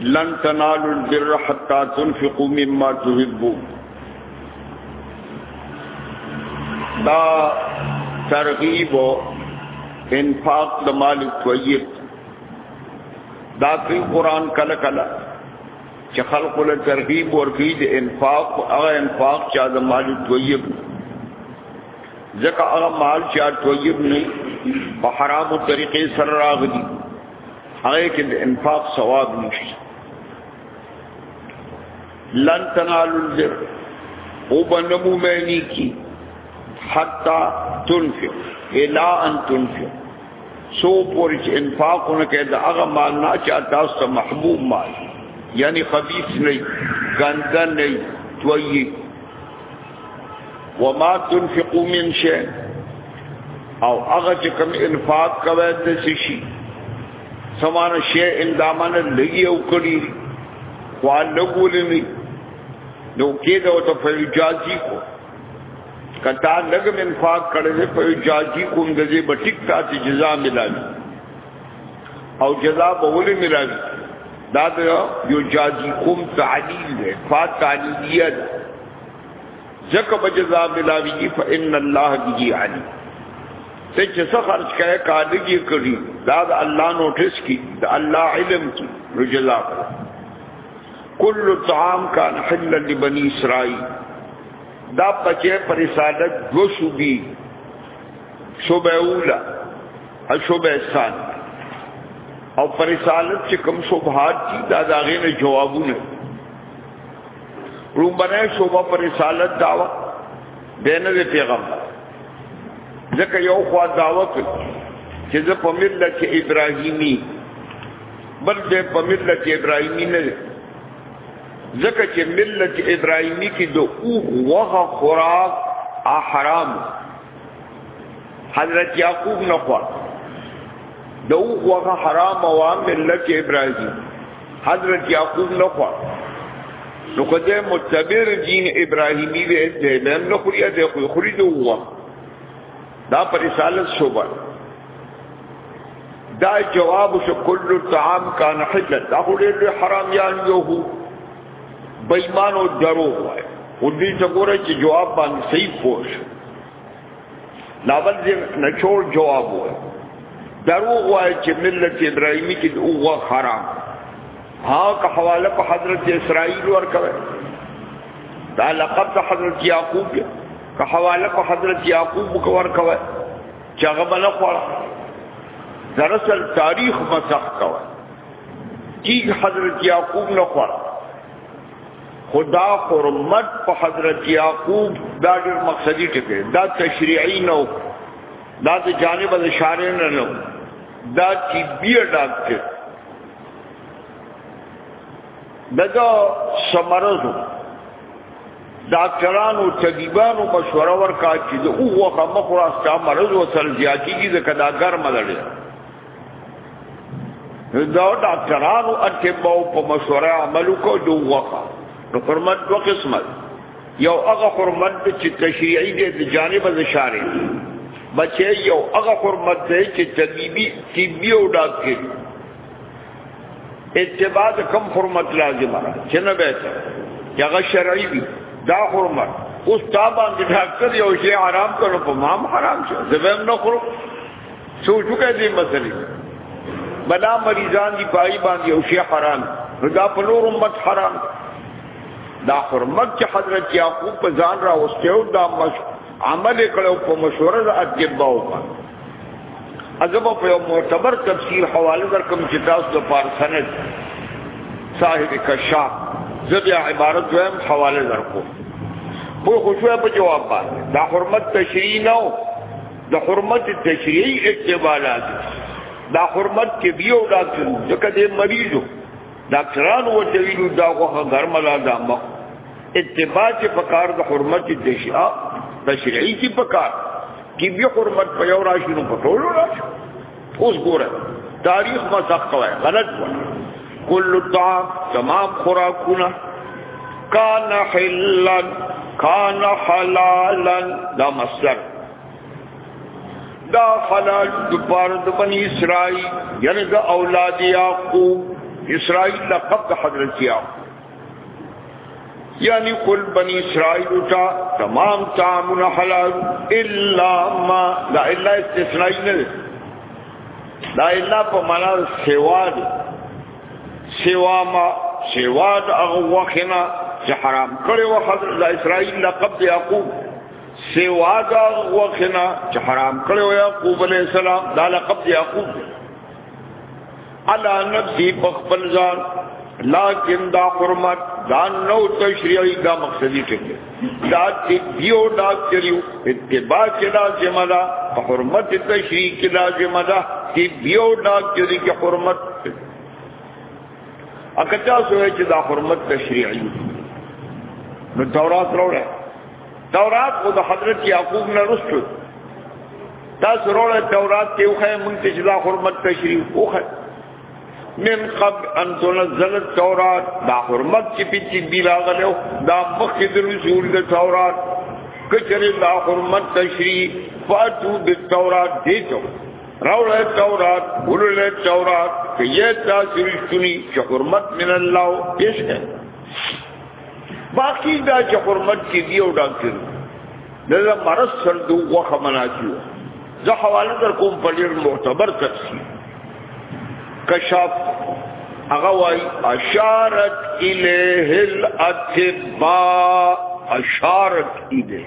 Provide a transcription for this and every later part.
لن تنالوا البر حتى تنفقوا مما تحبون دا ترغیب او انفاق د مال طیب دا په قران کله کله چې خلق له ترغیب ورکی د انفاق هغه انفاق چې د مال طیب ځکه هغه مال چې طیب نه په حرامو طریقې سره راغلي هغه کې د انفاق ثواب نشته لن تنالوا البر او بنمو معنی کی حتا تنفق الا ان تنفق سو پوری چې انفاق نه کې دا هغه مال نه چې تاسو ته محبوب مال یعنی خبيث نه ګنده نه توي وما تنفقوا من شيء او هغه چې کوم انفاق کوي د شي سمانه شی اندامانه لګي او کړی وان لګولې نه نو کې دا ته په اجازه کو کتا لګ من فاق کړې په اجازه کوم د دې بټیک تا چې جزاء ملایي او جزاء به ولې ملایي دا د یو جاجی کوم تعلیل ده فات تعلیلیه زکه بجزا ملاویږي فإن الله به علی ته چې څه خرج کړي کارګي کړي دا د الله نوټس کی د الله علم کی رجزا کل طعام کان حل لبنی اسرائیل دا پچه پر رسالت دو شوبی شوبه اولا او شوبه سان او پر رسالت چې کوم شوبهات دي دا داغه نه جوابونه رومبنه شوبه پر رسالت داوا دینه دی پیغمبر ځکه یو خوا داوا کوي چې زه په ملت ابراهیمی بل دې په ملت ابراهیمی نه ځکه چې ملت ابراهیمی کې د اوغه خوراک احرام حضرت یعقوب نه خوا د اوغه حرام او ملت ابراهیمی حضرت یعقوب نه خو نو کده متبر دین ابراهیمی وی ته نن نو خو یې ته خو خرید هوا دا پر رسالت شوبه دا جواب شو کل الطعام کان حلا دا خو دې حرام یان یو هو بېمانو درو وای او دې څنګه چې جواب باندې صحیح پوښ لاول دې نچوړ جواب وای درو وای چې ملت ابراهیمی کې اوغه حرام ها که حواله په حضرت اسرائیل ورکوي دا لقب د حضرت یعقوب که حواله په حضرت یعقوب ورکوي چې هغه بل خور دراصل تاریخ مسخ کوي چې حضرت یعقوب نه خور خدا حرمت په حضرت یعقوب دا ډېر مقصدی ټکی دا تشریعی نو دا د جانب د شارع نه نو دا طبي ډاکټر دغه سمرزو ډاکټرانو طبيبانو مشوره ورکا چې د اوغه مخراس کا مرز وصل زیاتی کی د کداګر مدړي دا ډاکټرانو اتباو په مشوره عمل کو جو وقا نو حرمت دو قسمت یو هغه حرمت چې تشریعي دی د جانب د شارع بچي یو هغه حرمت دی چې طبيبي طبي او ډاکټر اتباع کم حرمت لازمه چې نه به ته هغه شرعي وي دا حرمت اوس تا باندې ډاکټر یو شی حرام کړو په مام حرام شو زبم نه خورو سوچ وکړئ دې مسلې بلا مریضان دی پای باندې او شیخ حرام دا په نور امت حرام دا حرمت چې حضرت یعقوب په ځان را وستیو دا مش عمل کړو په مشوره د اتباو باندې ازب په یو معتبر تفسیر حواله در کوم چې تاسو د پارسنت صاحب کشاف زبیا عبارت دویم حواله در کوم په خوشوه په جواب باندې دا حرمت تشریح نه د حرمت تشریعي احتمالات دا حرمت کې بیا ډاکټر ځکه دې مریضو ډاکټران ورته ویلو دا غوخه ګرمه لا دا مخ اتباع چې په کار د حرمت تشریع تشریعي کې په کار کې بیا حرمت په یو راشي نو په ټولو راشي اوس ګوره تاریخ ما زخ کوي غلط و کل الطعام تمام خوراکونه کان حلا کان حلالا دا مصدر دا حلال د پاره د بنی اسرائیل یعنی د اولاد یعقوب اسرائیل لقب حضرت یعقوب یعنی قل بنی اسرائیل تا تمام تعامل حلال الا ما لا الا استثناء نه لا الا په معنا سوا دي سوا ما سوا د هغه وخنا چې حرام کړي و حضرت اسرائیل لقب یعقوب سوا د هغه وخنا چې حرام کړي و یعقوب علیہ السلام دا لقب یعقوب دی علا نفسی پخپل ځان لیکن دا حرمت دا نو تشریعی دا مقصدی ټکی دا تبیو دا چریو اتباع کې دا ذمہ دا حرمت تشریع کې دا ذمہ دا تبیو دا چری کې حرمت اکتا سوې چې دا حرمت تشریعی نو تورات راوړل تورات خو د حضرت یعقوب نه رسو دا سرول تورات ته وخه مونږ ته جلا حرمت تشریف وخه من قبل ان تنزل التورات دا حرمت چې په چې دی راغلو دا مخکې د رسول د تورات کچره دا حرمت تشریح فاتو د تورات دیتو راوله تورات ګورله تورات کې تاسو رښتونی چې حرمت من الله پیش کړي باقی دا چې حرمت کې دی او ډاکټر دغه مرض سر دوه خمناجو زه حواله در کوم په ډیر معتبر تفسیر کشاف هغه وای اشارت الیه الاطباء اشارت الیه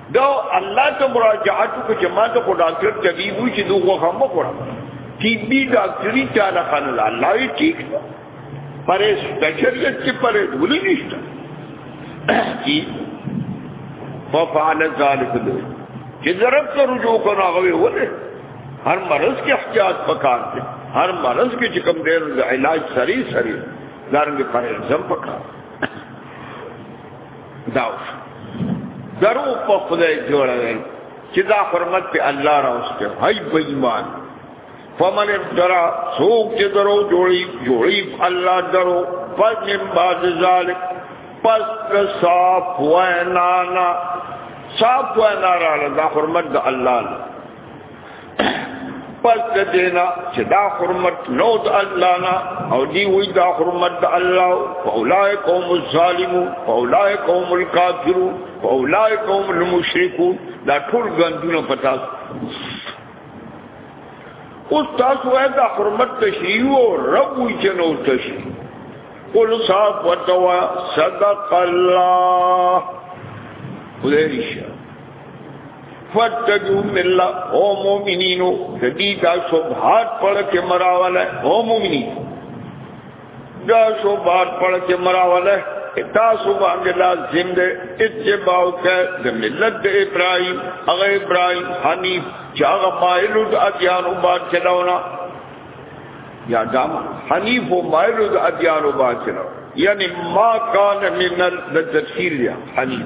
دا الله ته مراجعات کو جماعت کو ډاکټر طبيب وي چې دوه هم وکړه طبي ډاکټري چاله خان الله یې ټیک پرې بشریت چې پرې ولې نشته کی ففعل ذلك دې چې ضرب ته رجوع کنا غوي ولې هر مرض کې احتیاط پکار دي هر مرض کې چې کوم ډېر علاج سری سری دارنګ پرې زم پکار داوس درو په خدای جوړوي چې دا حرمت په الله راوسته هاي بېمان فمن افترا سوک چې درو جوړي جوړي الله درو پس من بعد ذلک پس صاف وینانا صاف وینا را دا حرمت د الله پس د دینا چې دا حرمت نو د الله نه او دی وی دا حرمت د الله فاولائک هم الظالمون فاولائک هم الکافرون فاولائک هم المشرکون دا ټول ګندونه پتا اوس تاسو وای دا حرمت تشریح او رب وی چې نو تشریح قل صاحب وتوا صدق الله خدای شه فتجو ملا او مومنینو جدی دا شبهات پڑھ کے مراول ہے او مومنین دا شبهات پڑھ کے مراول ہے تاسو باندې لازم دی اتباع وکړه د ملت د ابراهيم هغه ابراهيم حنيف چې هغه مایل د اديان او باد چلاونا یا دا حنيف او مایل د اديان او باد چلاو یعنی ما کان من التفسیر یا حنيف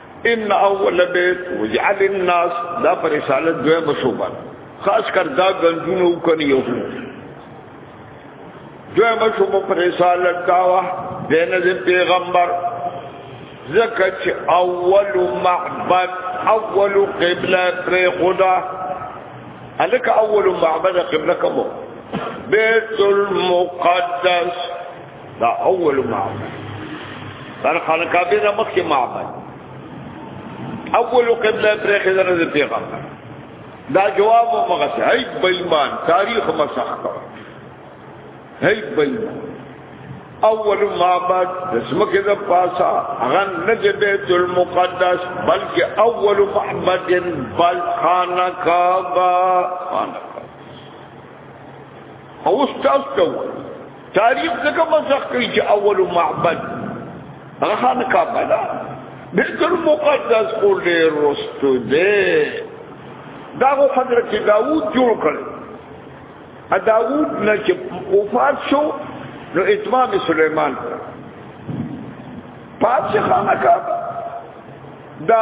ان اول بیت وجعل الناس دا پر رسالت دوه مصوبه خاص کر دا گنجونو کنی یو دوه مصوبه پر رسالت داوا دین د پیغمبر زکه چې اول معبد اول قبله پر خدا الک اول معبد قبله کوم بیت المقدس دا اول معبد هر خانه کعبه د مخکې معبد اول قبله پر خزر د پیغمبر دا جواب مغه هي بېمان تاریخ مسخ کړ هي بېمان اول معبد د سمکه د پاسا هغه نه د بیت المقدس بلکې اول معبد بل خانه کعبه خانه او استاد ته تاریخ څنګه مزخ کوي چې اول معبد هغه کا بلا بیت المقدس کو ډیر رستو دی دا غو حضرت داوود جوړ کړ ا داوود نه چې وفات شو نو اتمام سليمان پاتې خانه کا دا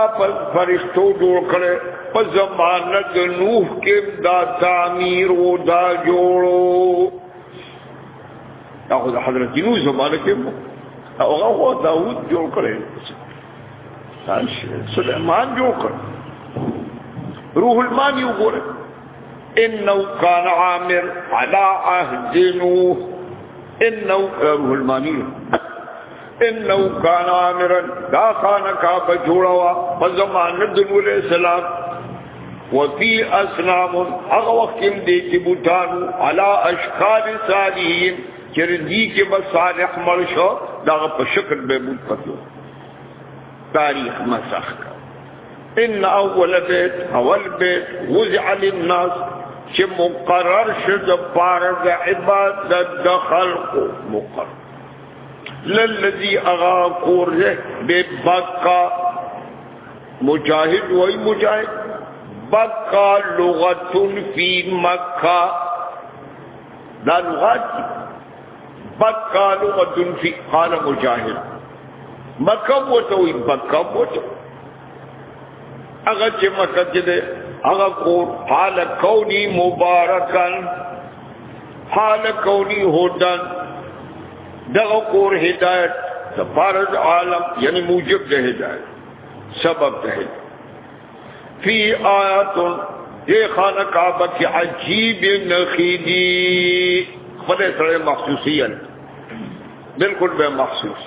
فرشتو جوړ کړي په زمانه د نوح کې دا تعمیر او دا جوړو دا خو د حضرت نوح زمانه کې او هغه داوود جوړ کړي سليمان جوړ کړ روح المانی وګوره انه كان عامر على عهد نوح انه روح المانی انو کان امرن دا خان کا په جوړوا په زمانه د نور اسلام وفي اسلام هغه وخت کې دې چې بوتانو علا اشکال صالحین چې دې کې بس صالح مل شو دا په شکل به بوت پتو تاریخ مسخ ان اول بیت اول بیت وزع للناس چې مقرر شد پارد عبادت د خلقو مقرر للذي اغا کور ببقى مجاهد وي مجاهد بقى لغة في مكة دا لغات بقى لغة في قال مجاهد مكة وتوي بقى وتوي هغه چې مکه کې ده هغه کور حال کونی مبارکان حال کونی هودن دغه کور هدایت د فرض عالم یعنی موجب د هدایت سبب ده فی آیات دی خانه کعبه کې عجیب نخیدی خدای سره مخصوصیت بالکل به مخصوص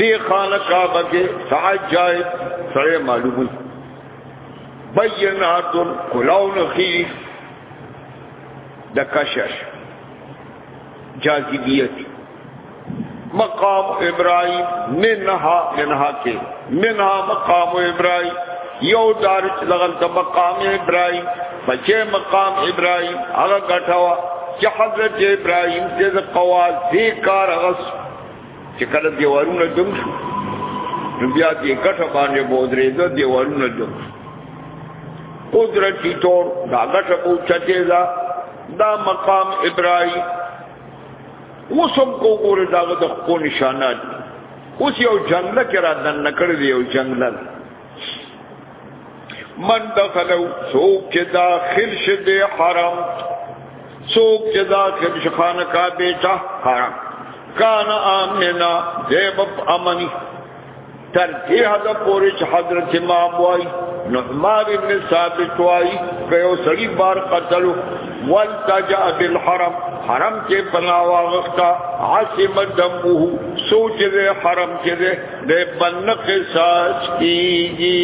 دی خانه کعبه کې تعجای سره معلومه بینات کلاون خی د کشش جاذبیت مقام ابراهيم منها منها کې منها مقام ابراهيم یو دار چې لغل د مقام ابراهيم بچې مقام ابراهيم هغه غټوا چې حضرت ابراهيم چې د قواز ذکر غس چې کله دیوالونه جوړ شو نو بیا دې ګټه باندې بودرې ده دیوالونه جوړ شو قدرتی طور دا ګټه کو چته دا دا مقام ابراهیم وسم کو ګوره دا د خپل نشانات اوس یو جنگل کې را دن نکړ دی یو جنگل من دخلو سوک چې داخل شه دی حرام سوک چې داخل شه خانه کا بیچا حرام کان امنا دیب امنی تر دې حد پورې چې حضرت امام وای نو مار ابن ثابت وای کيو سړي بار قتل والتجا بالحرم حرم کې پناه واغښتا عاصم دمه سوچ دې حرم کې دې دے بن قصاص کیگی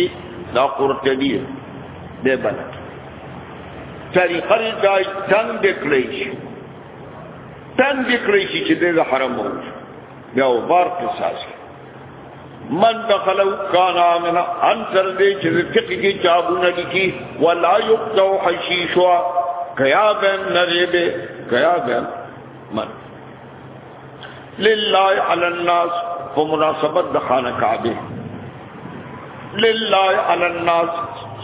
دا قرطبی دے بن طریقه دا تن دکلی شي تن دکلی شي چې دې حرام وو بیا بار قصاص من دخلو کان آمنا انتر دے چیز فقی کی چابو ندی کی ولا یقتو حشیشوا کیا بین نریبے کیا بین من لله علی الناس په مناسبت د خانه کعبه لله علی الناس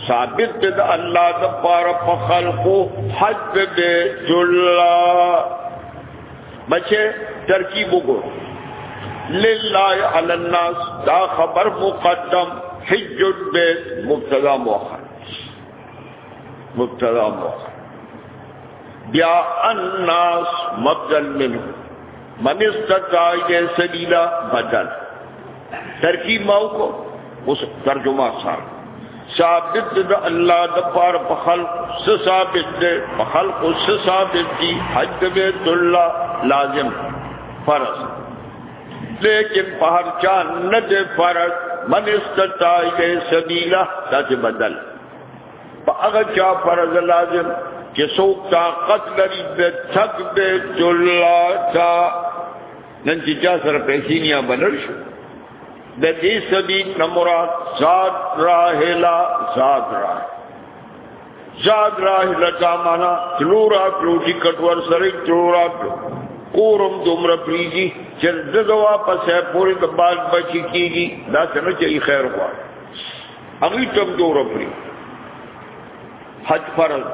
ثابت د الله د پار په خلقو حج به جلا بچه ترکیب وګور لله علی الناس دا خبر مقدم حج به مبتدا مؤخر مبتدا مؤخر بیا الناس مبدل منه من استطاع الیه سبیلا بدل ترکیب ماو کو اوس ترجمه سره ثابت د الله د پار په خلق س ثابت ده په خلق س ثابت دي حج بیت الله لازم فرض لیکن په هر چا نه ده فرض من استطاع الیه سبیلا دا بدل په هغه چا فرض لازم چې څوک طاقت لري به تک به جلا تا نن چې چا سره پیسې نه بنل شو د دې سبي نمرات ذات راهلا ذات راه ذات راهلا کا معنا تلورا پروټي کټور سره تلورا کورم دومره پریږي چې د دوا پسې پوری د باغ بچی کیږي دا څنګه چې خیر غواړي هغه تم دور پری حج فرض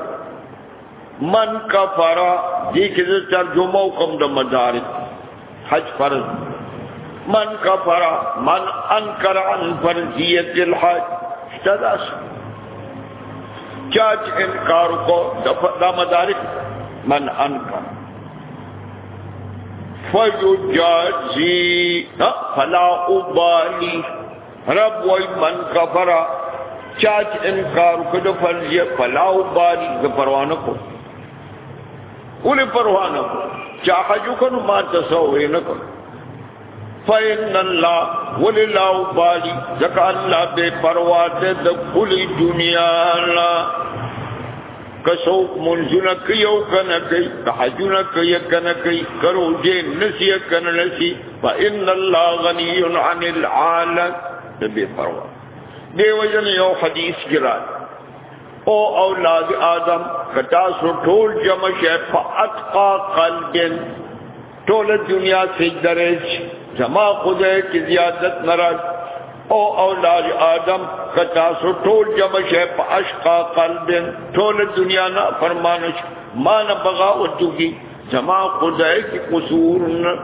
من کفر دې کې زه ترجمه کوم د مدارک حج فرض من کفر من انکر عن فرضیت الحج استداس چاچ انکار کو دا مدارک من انکر فیجازی فلا ابالی رب وای من کفر چاچ انکار کده فرضی فلاو باری ز پروانه کو اولی پروانه کو چا حجو کنو ما تسوه نکو فین اللہ ولی لاو باری زکا اللہ بے پرواتے دا کلی دنیا اللہ کسوک منزونه کوي او کنه کوي تحجونه کوي کنه کوي کرو جې نسی کنه نسی فإن الله غني عن العالم دې پروا دی وجن یو حدیث کې راځي او اولاد آدم کتا سو ټول جمع شې فاتقا قلبن ټول دنیا سجده رچ زما خدای کی زیادت نرد او اولاد آدم کتا سو ټول جمع شے پا عشقا قلبن ټول دنیا نا فرمانش ما نا بغاوت کی زما خدای کی قصور نا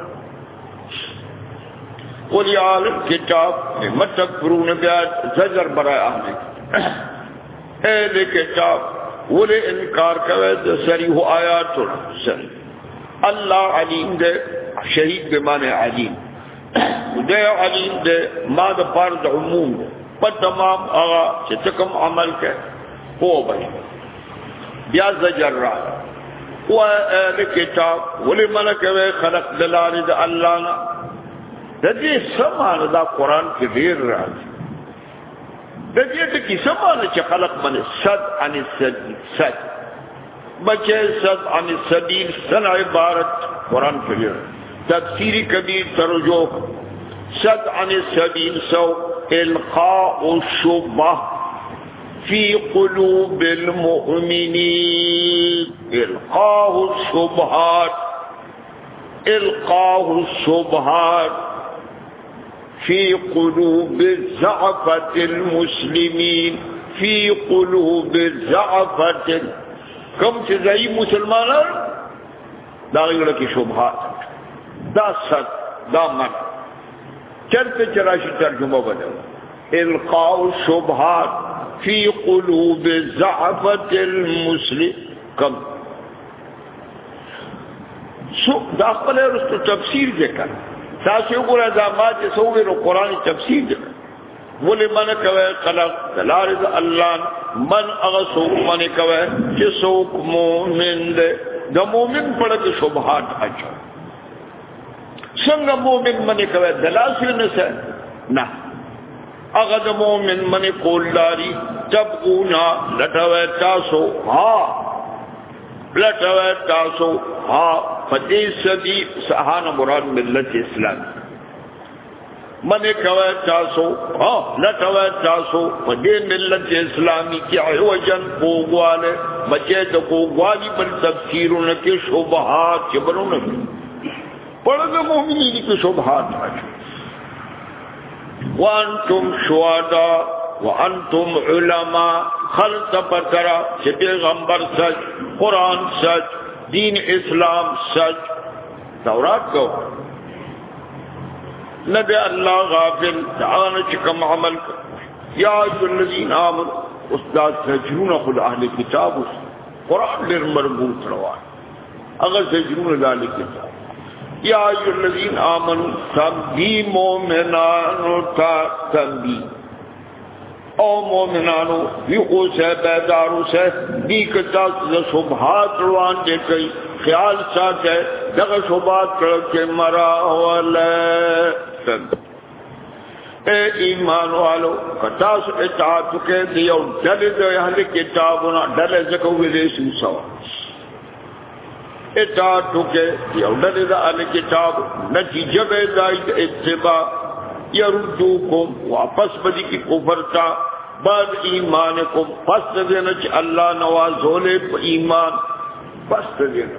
قولی عالم کتاب متک فرون بیاد زجر برای آمین اے لے کتاب ولی انکار کوئے سریح آیات سریح الله علیم دې شهید به معنی علیم دې علیم دې ما د پاره د عموم په تمام هغه چې کوم عمل کې هو به بیا زجر را و ا کتاب ولې ملک وې خلق دلار د الله نه د دې سمانه دا قران کې ډیر راځي د دې ټکی سمانه چې خلق باندې صد عن السبيل صد بچه صد عن السبيل سن عبارت قران کې تفسیری کبیر ترجو صد عن السبيل سو القاء الشبه في قلوب المؤمنين القاء الشبهات القاء الشبهات فی قلوب الزعفت المسلمین فی قلوب الزعفت کم چې ځای مسلمانان دا یو کې شوبات دا ست دا مر چرته چرشی ترجمه بدل القاء شبهات فی قلوب الزعفت المسلم کم سو دا خپل رستو تفسیر وکړ تاسو وګورئ دا ما چې سوې نو قران تفسیر دی ولې من کوي خلق دلار الله من هغه سو من کوي چې سوک مؤمن دی د مؤمن پړه کې شوبهات اچو څنګه مؤمن من کوي دلاسره نه سه نه هغه د مؤمن من کول لاري تبغونا لټوي تاسو ها لټوي تاسو ها پدې سدي سهانه مراد ملت اسلام منه کوي تاسو ها لټوي تاسو پدې ملت اسلامي کې عوجن کوواله بچې د کووالی پر تفسیرونه کې شوبهات چې برونه پړګه مؤمنینی کې شوبهات راځي وانتم شهدا وانتم علما خلق پترا چې پیغمبر سچ قران سچ دین اسلام سچ تورات کو نبی الله غافل تعالی چې کوم عمل یا الذین آمنوا استاد سجون خل اهل کتاب قران ډیر مربوط روان اگر زجرون ذالک کتا یا ایو الذین آمنو تبی مومنانو تا تبی او مومنانو یقو سے بیدارو سے بی کتا صبحات روان دے کئی خیال ساتھ ہے دغه صبحات کړه کې مرا ولا تبی اے ایمان والو کتا سو اطاعت کې دی او دل د اهل کتابونو دل زکو ویلې شو سو اطاعت کې دی او دل د اهل کتاب نتیجه به دای اتباع يردوکم واپس بدی کی کفر تا بعد ایمانکم پس دینه چې الله نوازولې په ایمان پس دینه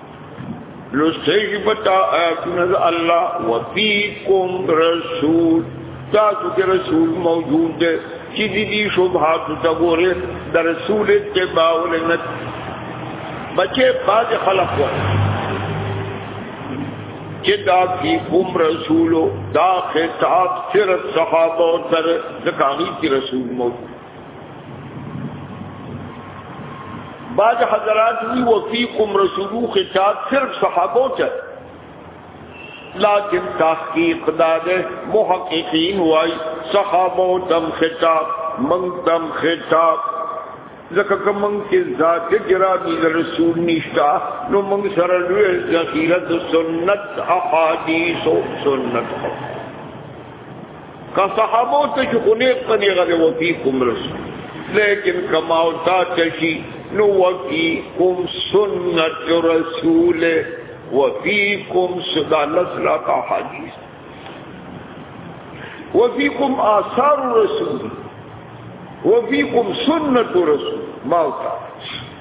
لسیږي پتا آیاتونه د الله وفیکم رسول تاسو کې رسول موجود دی چې دې دې شوبات ته ګوره د رسول اتباع ولنت بچې باج خلق و چې دا کی کوم رسولو دا خطاب صرف صحابه تر ځکه هغه رسول موجود بعض حضرات وی وفیکم رسولو خطاب صرف صحابو چا لیکن تحقیق داده محققین وائی صحابو دم خطاب من دم خطاب ځکه کوم کې ذات جرابی رسول نشتا نو موږ سره لوی ذخیره سنت احادیث او سنت کا صحابو ته چې خونه پنی غلې وتی کوم رس لیکن کما او تا چشي نو وکی کوم سنت رسول وفيكم صدا لسلا کا حدیث وفيكم آثار رسول وفيكم سنت رسول ما او تا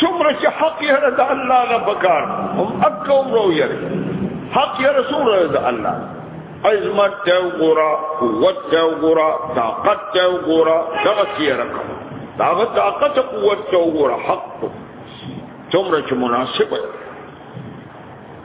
څومره چې حق یې د الله نه پکار هم اکوم رو یې حق یې رسول د الله عظمت ته وګورا قوت ته وګورا طاقت ته وګورا دا څه رقم دا طاقت قوت ته وګورا حق څومره چې مناسب دی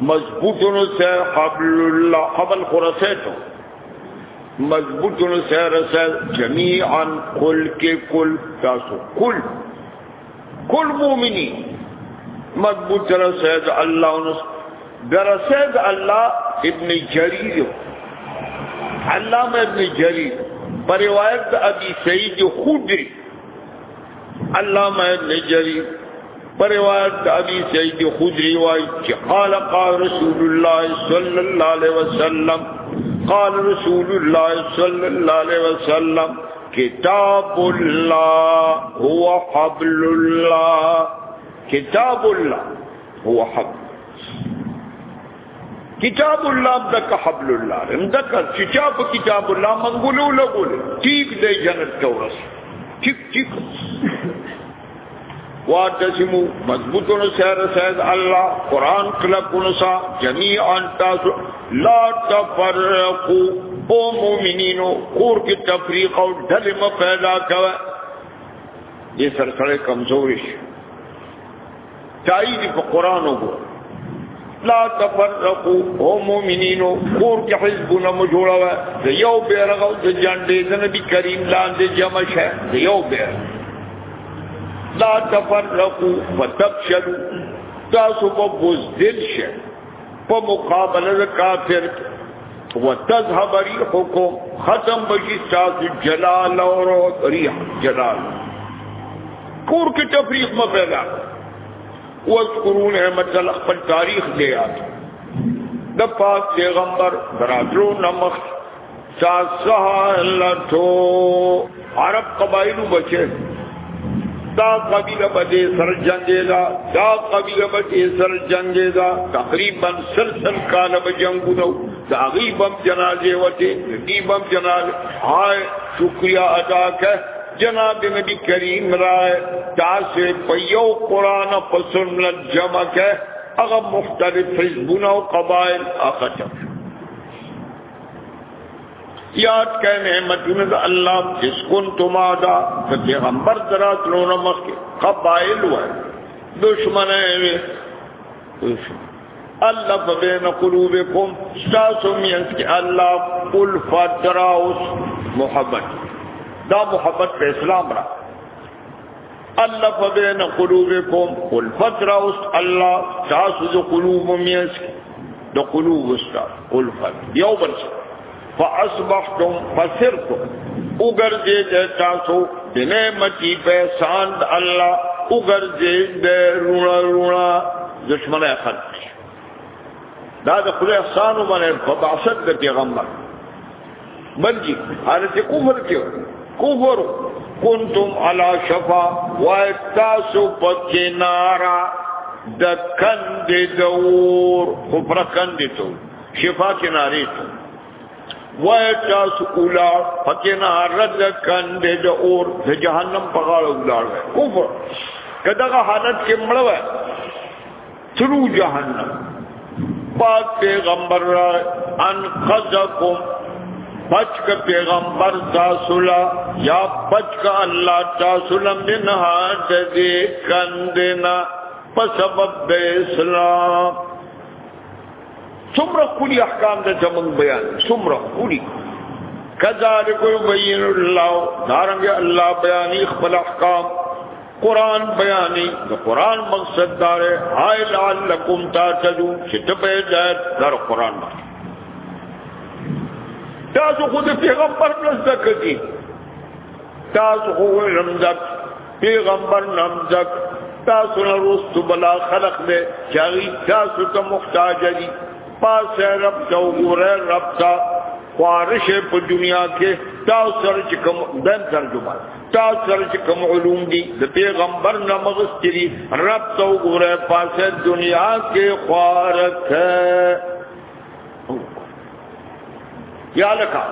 مضبوطن سے حبل اللہ حبل خرسیتو مضبوطن سے رسل جمیعا کل کے کل تاسو کل کل مومنی مضبوط رسید اللہ انس برسید اللہ ابن جریر علامہ ابن جریر پر روایت ابی سعید خودری علامه نجری پر روایت د ابي سعيد خدري وايي چې قال قال رسول الله صلى الله عليه وسلم قال رسول الله صلى الله عليه وسلم کتاب الله هو حبل الله کتاب الله هو حبل کتاب الله دک حبل الله دک چې چا په کتاب الله منګولو لګول ټیک دی جنت ته ورس ټیک ټیک واتسمو مضبوطون سیر سید اللہ قرآن کلکون سا جمیعا تاسو لا تفرقو او مومنینو کور کی تفریق او ڈھل ما پیدا کوا یہ سرسڑے کمزوری شو چای دی په قران وګور لا تفرقوا او مؤمنینو کور کې حزبونه مو جوړاوه د یو بیرغ او د جنډې د نبی کریم لاندې جمع شه د یو بیرغ لا تفرقوا فتبشلوا تاسو په بوز دل شه په مقابله د کافر وتذهب ريحكم ختم بشي تاسو جلال او ريح جلال کور کې تفریق ما پیدا واذکروا نعمت الله خپل تاریخ دی یاد د پاک پیغمبر دراتلو نمخ چا سهل ټو عرب قبایلو بچه دا قبیله به دې سر جنگې دا دا قبیله به دې سر جنگې دا تقریبا سلسل کال به جنگونو دا غیبم جنازه وته غیبم جنازه هاي شکریا ادا کړ جناب نبی کریم رائے تاسو په یو قران په سنت جمع کړ هغه مختلف حزبونه او قبایل اخته یاد کئ نعمتونه د الله جس کن تما دا ته پیغمبر درات نو نمخ کې قبائل و دشمنه وي الله فبین قلوبکم تاسو مینس کې الله قل فتراوس محبت دا محبت په اسلام را الله فبین قلوبکم والفت راوست الله تاسو د قلوب میس د قلوب وستا الفت یو بل فاصبحتم فسرتم وګرځې د تاسو د نعمتي په سان الله وګرځې د رونا رونا دشمنه خلق دا د خدای احسان باندې په بعثت د پیغمبر بلکې هغه چې کفر کې کفر کنتم علا شفا وای تاسو په کنارا د کند دور خو پر کند ته شفا کنارې ته وای تاسو اولا په کنارا د کند د اور د جهنم په غاړه ولاړ کفر کداغه حالت کې مړ وای ترو جهنم پاک پیغمبر را انقذکم بچک پیغمبر تاسولا یا بچک الله تاسولا منها د دې کندنا په سبب د اسلام څومره کلی احکام د زمون بیان څومره کلی کذالک یبین الله دارنګ الله بیان خپل احکام قران بیانې د قران مقصد دار هاي لعلکم تاتجو چې ته په هدایت در قران باندې تاسو خود پیغمبر پلس دکتی تاسو خو علم دک پیغمبر نام دک تاسو نه روستو بلا خلق دے چاہی تاسو ته محتاج دي پاس رب ته وګوره رب ته خوارش په دنیا کې تاسو سره چې کوم دن ترجمه تا سره چې کوم علوم دي د پیغمبر نه مغستري رب تو ګوره پاسه دنیا کې خوارک یا لکه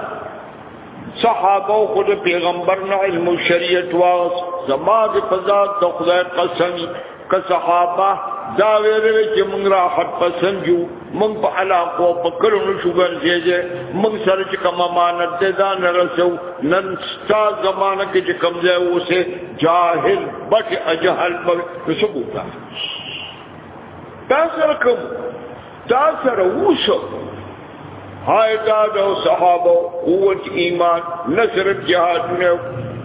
صحابه خود پیغمبر نه علم شریعت واس زما د فزاد د خدای قسم که صحابه دا ویل چې موږ را حد پسند یو موږ په علاقو په کلو نو شو ګرځېږي موږ سره چې کوم امانت دې دا نه رسو نن ستا زمانہ کې چې کوم ځای اوسه جاهل بټ اجهل په ثبوت دا سره کوم تا سره وشو هاي دا د صحابه قوت ایمان نصر جهاد نه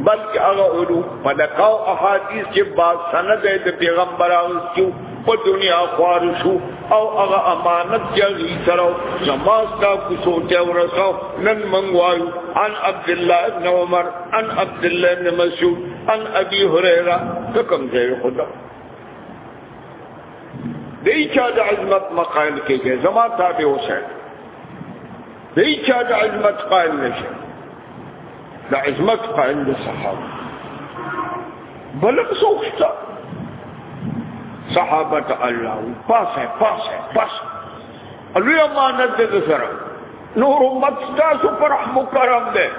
بلکې هغه اولو فلقاو احادیث چې با سند د پیغمبر اوسو په دنیا خوار شو او هغه امانت چې غي سره زماس کا کو سوچه ورسو نن منغوایو ان عبد الله ابن عمر ان عبد الله ابن مسعود ان ابي هريره کوم ځای خدا دی چا د عظمت مقایل کېږي زما تابع اوسه دی چا د عظمت قائل نشي د عظمت قائل د صحابه بلک سوچتا صحابه ته الله پاسه پاسه پاس الوی امانت دې سره نور امت تاسو پر رحم کرم دې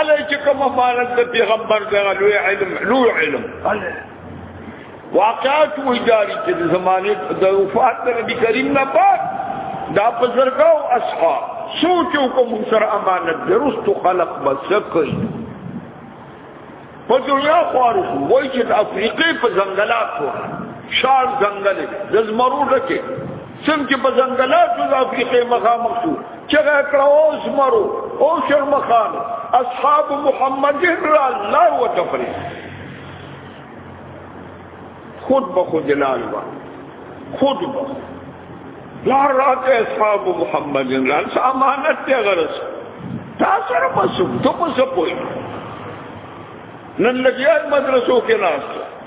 الی چې کوم امانت د پیغمبر دغه لوی علم لوی علم الی واقعات وی جاری چې د زمانه د وفات د نبی کریم نه بعد دا بزرګاو اصحاب سوچو کوم سر امانت درست خلق بسکل په دنیا خوارو وای چې د افریقې په ځنګلاتو شال ځنګل د زمرو ډکه سم چې په ځنګلاتو د افریقې مخامخ شو چې کړه او زمرو او شرمخان اصحاب محمد رضی الله وتعالى خود به خود لال با خود به لار راته اصحاب محمد لال امانت ته غرس تا سره پسو ته پسو پوي نن لګیات مدرسو کې ناس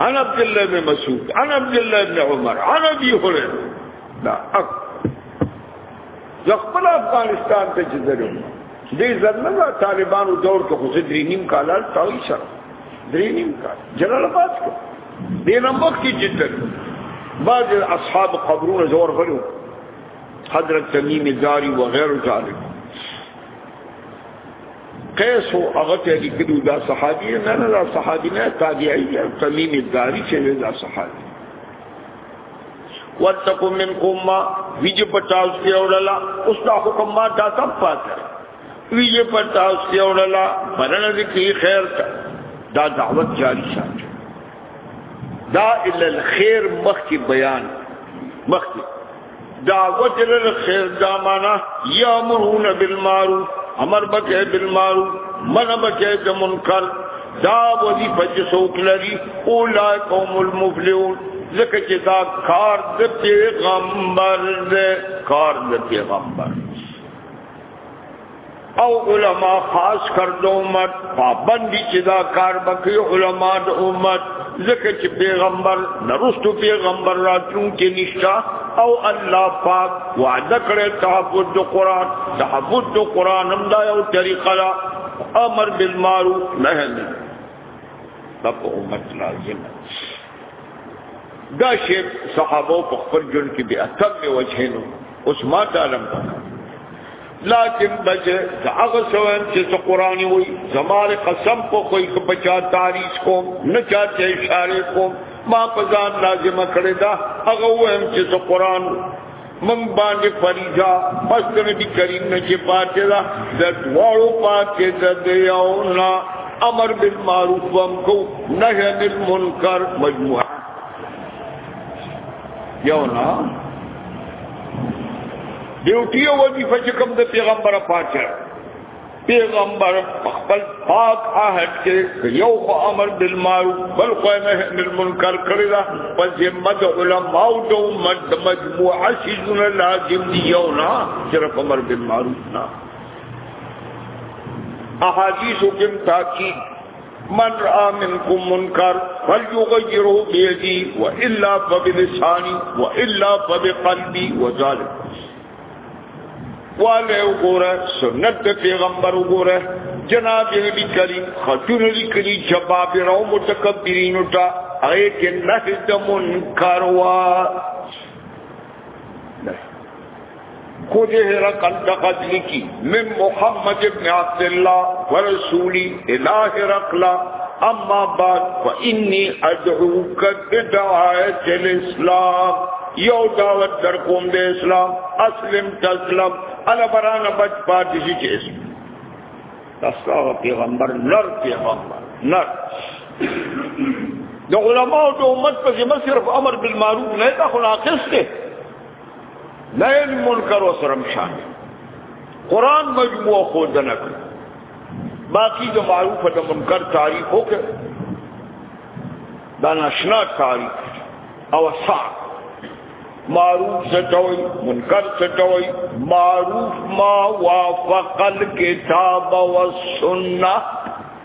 انا عبد الله بن مسعود انا عبد الله بن عمر انا ابي هريره دا اک خپل افغانستان ته چې درو دې ځنه طالبانو دور کې خو درې نیم کال تاوي شر درې نیم کال جلال آباد کې دې نمبر کې چې درو بعض اصحاب قبرونه زور غلو حضرت تمیم داری و غیر ذالک قیس او هغه ته لیکلو دا صحابي نه نه دا صحابي نه تابعي تمیم داری چې دا صحابي واتقوا منکم ما ویجه پچاو سی اوڑلا اس دا حکم ما دا سب پاس کرے ویجه پچاو سی اوڑلا برن ذکی خیر تا دا دعوت جاری شاید دا الا الخير مخکې بیان مخکې دعوت للخير دامانا يامرون بالمعروف امر بکه بالمعروف من بکه د منکر دا وظیفه چې څوک لري اولای قوم المفلحون ځکه چې دا کار د پیغمبر دی کار د پیغمبر او علما خاص کر د امت پابندي چې دا کار بکې علما د امت ځکه چې پیغمبر نرستو پیغمبر راتلون کې نشتا او الله پاک وعده کړی تحفظ د قران تحفظ د قران هم دا یو طریقه ده امر بالمعروف نهی عن دا په امت لازم دا شی صحابه په خپل جون کې به اتم وجهینو اوس ما تعلم پکړه لكن بچ دعغ سوين چه سو قرآنی وی زمار قسم کو کوئی بچا تاریخ کو نچا چه اشاره کو ما پزان لازم کړی دا هغه وهم چې څو قران من باندې فریضه پس د نبی کریم نه چې پاتې دا د دواړو پاتې د یو نه امر بالمعروف وم کو نهی عن المنکر مجموعه یو نه ډیوټي او وظیفه چې کوم د پیغمبر پاتې پیغمبر خپل پاک عهد کې یو خو امر بالمعروف بل خو نهی عن المنکر کړی دا په ذمه د علماء او د امت د مجموعه شیزونه لازم دی یو نه صرف امر بالمعروف نه احادیث حکم تاکید من را منکم منکر فلیغیره بیدی و الا فبلسانی و الا فبقلبی و ذالک والے وګوره سنت د پیغمبر وګوره جناب نبی کریم خطون لیکلی جواب راو متکبرین ته اې کې نه د منکر وا خود هرقل دغت لکی من محمد ابن عبدالله ورسولی الہ هرقل اما بعد فإني ادعوك بدعایت الاسلام یو دعوت در کوم د اسلام اسلم تسلم الا بران بچ پاتې شي چې اسلام تاسو پیغمبر نر پیغمبر نر د علماء د امت په ذمہ صرف امر بالمعروف نه دا خلاصه نهي منکر او سرم شان قران مجموع خو دنه کړ باقی د معروف او منکر تعریف وکړ دا ناشنا تعریف او صعب معروف سچوي منکر سچوي معروف ما وافق الكتاب والسنه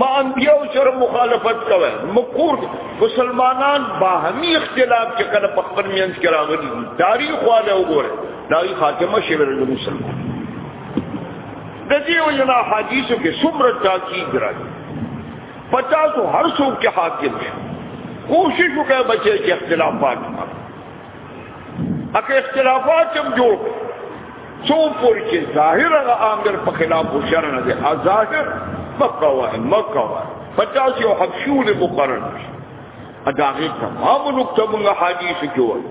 ما انبیاء سره مخالفت کوي مکور مسلمانان باهمي اختلاف چې کله په خپل مینځ کې راغلي تاریخ واله وګوره دا یې خاتمه شوه د مسلمان د دې وجنا حدیثو کې څومره تاکید راځي پتا تو هر څوک کې حاکم دی کوشش وکړه بچي چې اختلاف پاتې اکه اختلافات هم جوړ څو پوری چې ظاهر هغه امر په خلاف وشر نه دي ظاهر مکه وای مکه وای پچاس یو حبشو له مقرر اداغه تمام نقطه موږ حدیث کې وای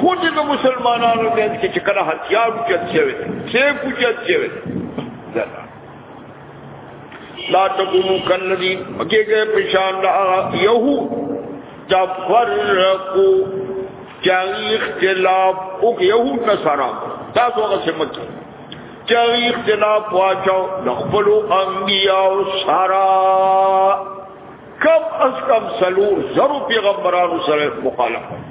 خود د مسلمانانو د دې چې کله هتیار چت شوی چې پوجت شوی لا تکونو کلذین مګه پېښان لا یهو تفرقو چاہی اختلاف او کہ یہود نصارا تاسو هغه سمت چاہی اختلاف واچاو لخبلو انبیاء سارا کم از کم سلور زرو پیغمبرانو سره مخالفه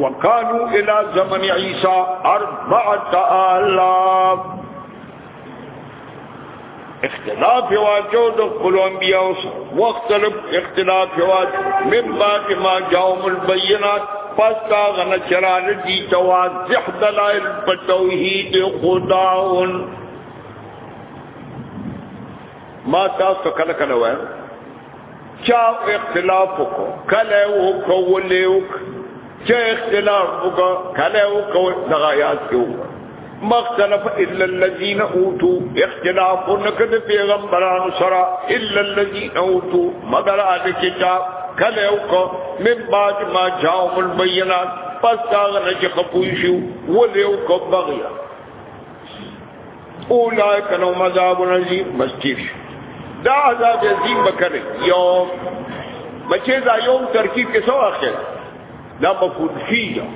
وکانو الى زمن عیسی اربعت آلاف اختلاف واچو د خپل انبیاء وخت طلب اختلاف واچ من بعد ما جاءهم البينات پس دا غن چرال دی تواضح دلائل په توحید خداون ما تاسو کله کله وایم چا اختلاف کو کله او کولیو چا اختلاف کو کله او کو دغه یاد کیو مختلف الا الذين اوتوا اختلاف نکد پیغمبران سرا الا الذين اوتوا مگر اج کتاب کله او کو من بعد ما جاءهم البينات پس هغه چې خپوي شو ولې او کو بغیا اولائک نو مذاب نجی مسجد دا عذاب عظیم بکره یوم بچه دا یوم ترکیب کې سو اخر دا مفعول فی دا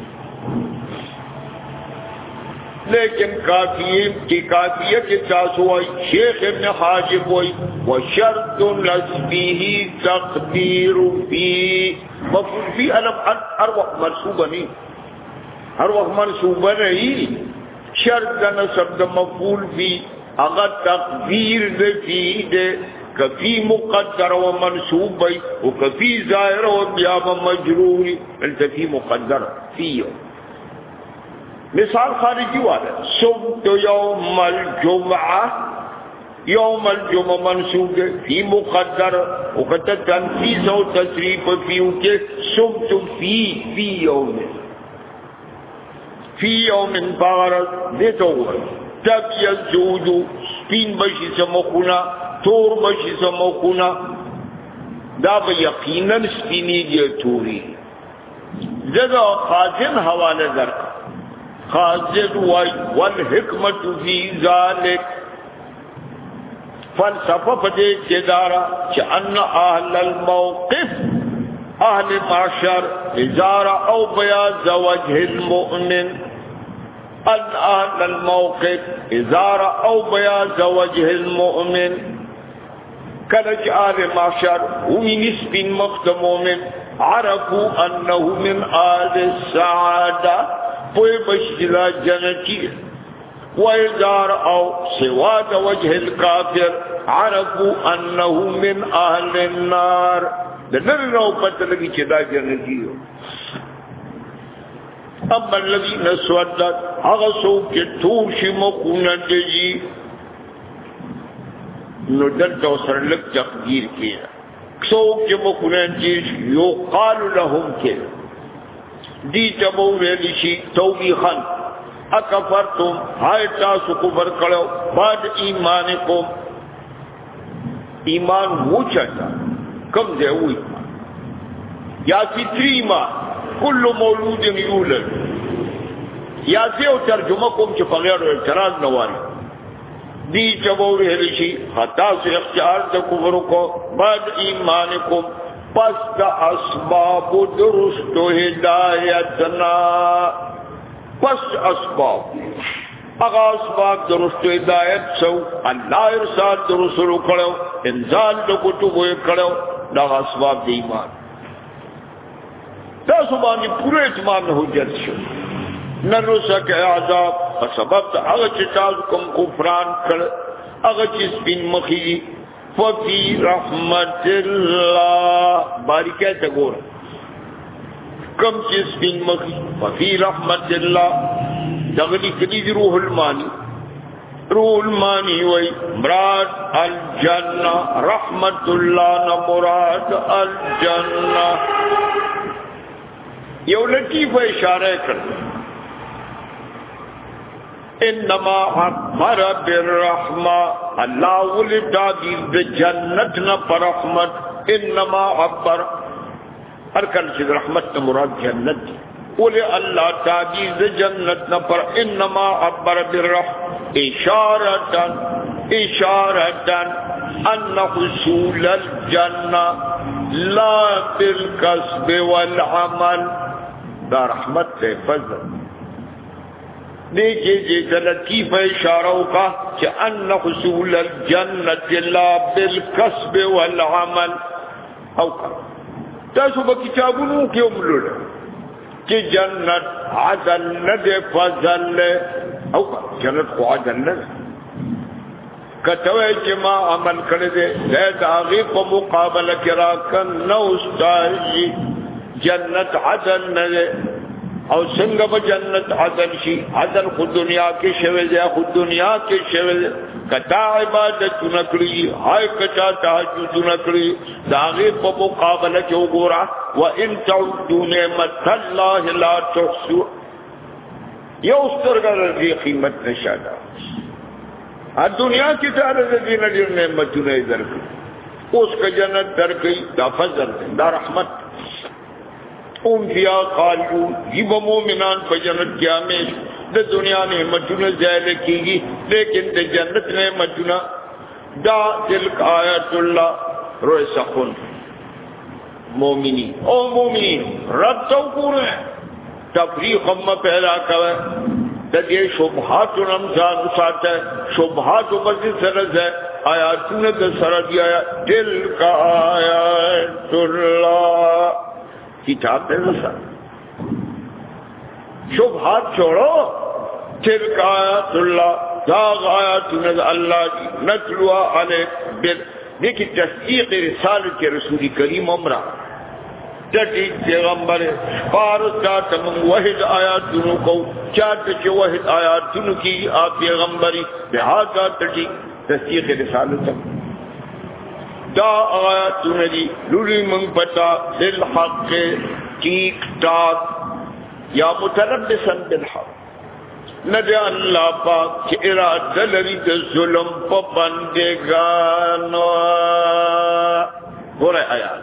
لیکن کافیم کی کافیه کې تاسو وای شیخ ابن حاجب وای وشرط لسبیه تقدیر فی مفعول فی الم اروا منصوبه نه هر وخت منصوبه نه شرط د نسب د مفعول فی هغه تقدیر د فی د کفی مقدر او منصوب وي او کفی ظاهر او بیا مجرور انت فی مقدر فی مثال خارجی والا صبح تو یوم الجمعه یوم الجمعه منصوب ده فی مقدر او کته تنفیذ او تصریف فیو کې صبح تو فی فی یوم فی یوم باغرت دیتا ہوا تب یزجوجو سپین بشی سمخونا تور بشی سمخونا دا به یقینا سپینی دی توری زده خازن حواله در خازن وای والحکمت فی ذالک فلسفه په دې کې دارا چې ان اهل الموقف اهل معشر اجار او بياض وجه المؤمن ان اهل الموقف اجار او بياض وجه المؤمن کله چې اهل معشر ومي نسبین مخت مؤمن عرفوا انه من اهل السعاده پوی بشلا جنتی وإزار أو سواد وجه الكافر عرفوا أنه من أهل النار د نن نو پته لګی چې دا جنتی یو اما الذين سودت هغه څوک چې ټول شي مخونه دي نو دلته سره لږ تقدیر کیږي څوک چې مخونه چې یو قال لهم کې دي ته مو ویل شي توبیخن اکفرتم هاي تاسو کفر کړو بعد ایمان کو ایمان وچا کم دی وای یا فطری ما کل مولود یولد یا زیو ترجمه کوم چې په غیر اعتراض نه وایي دی چبو ویل شي حتا سو اختیار د کفر کو بعد ایمان کو پس د اسباب درست هدایتنا پس اسباب هغه اسباب درست هدایت سو الله ارشاد رسول کړو انسان د کتب یې کړو دا اسباب د ایمان دا زبان دی پورا اتمام نه حجت شو ننو سک عذاب په سبب د هغه چې تاسو کوم کفران کړ هغه چې سپین مخی ففی رحمت الله باریکه ته ګور کم چې سپین مخی ففی رحمت الله دغلی کدی روح المانی رول مانی وی مراد الجنہ رحمت اللہ نا مراد الجنہ یو لطیف اشارہ کر انما عبر بالرحمہ اللہ ولدادی بجنت نا پر رحمت انما عبر هر کله چې رحمت نه مراد جنت دی ولې الله تعالی د جنت نه پر انما عبر بالرح اشاره اشاره ان حصول الجنه لا بالكسب والعمل دا رحمت ته فضل دې کې چې جنتی په اشاره وکا چې ان حصول الجنه لا بالكسب والعمل او تاسو به کتابونو کې وملل چې جنت عدن نه ده فضل او جنت خو عدن نه ده کته وای چې ما عمل کړی دی دا هغه په مقابله کې راکن نو استایي جنت عدن نه ده او څنګه به جنت عدن شي عدن خو دنیا کې شوی دی خو دنیا کې شوی دی کدا عبادت نکړي هاي کچا تهجد نکړي داغه په مقابله کې وګورا و ان تعدو نعمت الله لا تحصو یو سترګه دې قیمت نشاده ا دنیا کې ته د دې نه ډېر نعمتونه درکړي اوس که جنت درکړي دا فضل دا رحمت اوم بیا قالو دی به مؤمنان په جنت کې همیش د دنیا نعمتونه زیات کیږي لیکن د جنت نعمتونه دا تلک آیات الله روح سخن مومنی او مومنی رد تو کونه تفریق هم پیدا کوي د دې شوبهات نم ځان ساته شوبهات باندې سره ده آیاتونه د سره دی آیا دل کا آیات الله کتاب دې سره شوبهات جوړو دل کا آیات الله دا آیاتونه الله نتلو علیک دې کې تصدیق رسالت رسول کریم امره ټټي پیغمبر پارو چاټ موږ وحید آیاتونو کو چاټ چې وحید آیاتونو کی آ پیغمبري به ها چاټ ټټي تصدیق رسالت دا آیاتونه دي لوري موږ پتا دل حق ټیک ټاک یا متربصا بالحق نه دی الله پاک چې اراده لري د ظلم په بندګانو ګوره آیات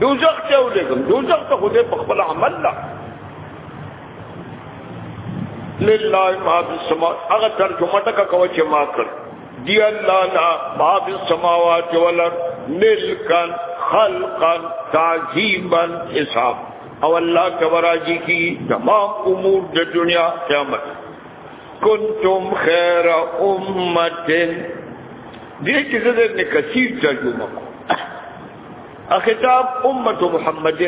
دوزخ ته ولګم دوزخ ته خدای په خپل عمل لا لله ما فی السماء هغه ترجمه ټکا کوي چې ما کړ دی الله لا ما فی السماوات والارض ملکا خلقا تعظیما حساب او الله کبراجی کی تمام امور د دنیا قیامت کنتم خیر امه دې کې زه د کثیر ترجمه کوم خطاب امت محمد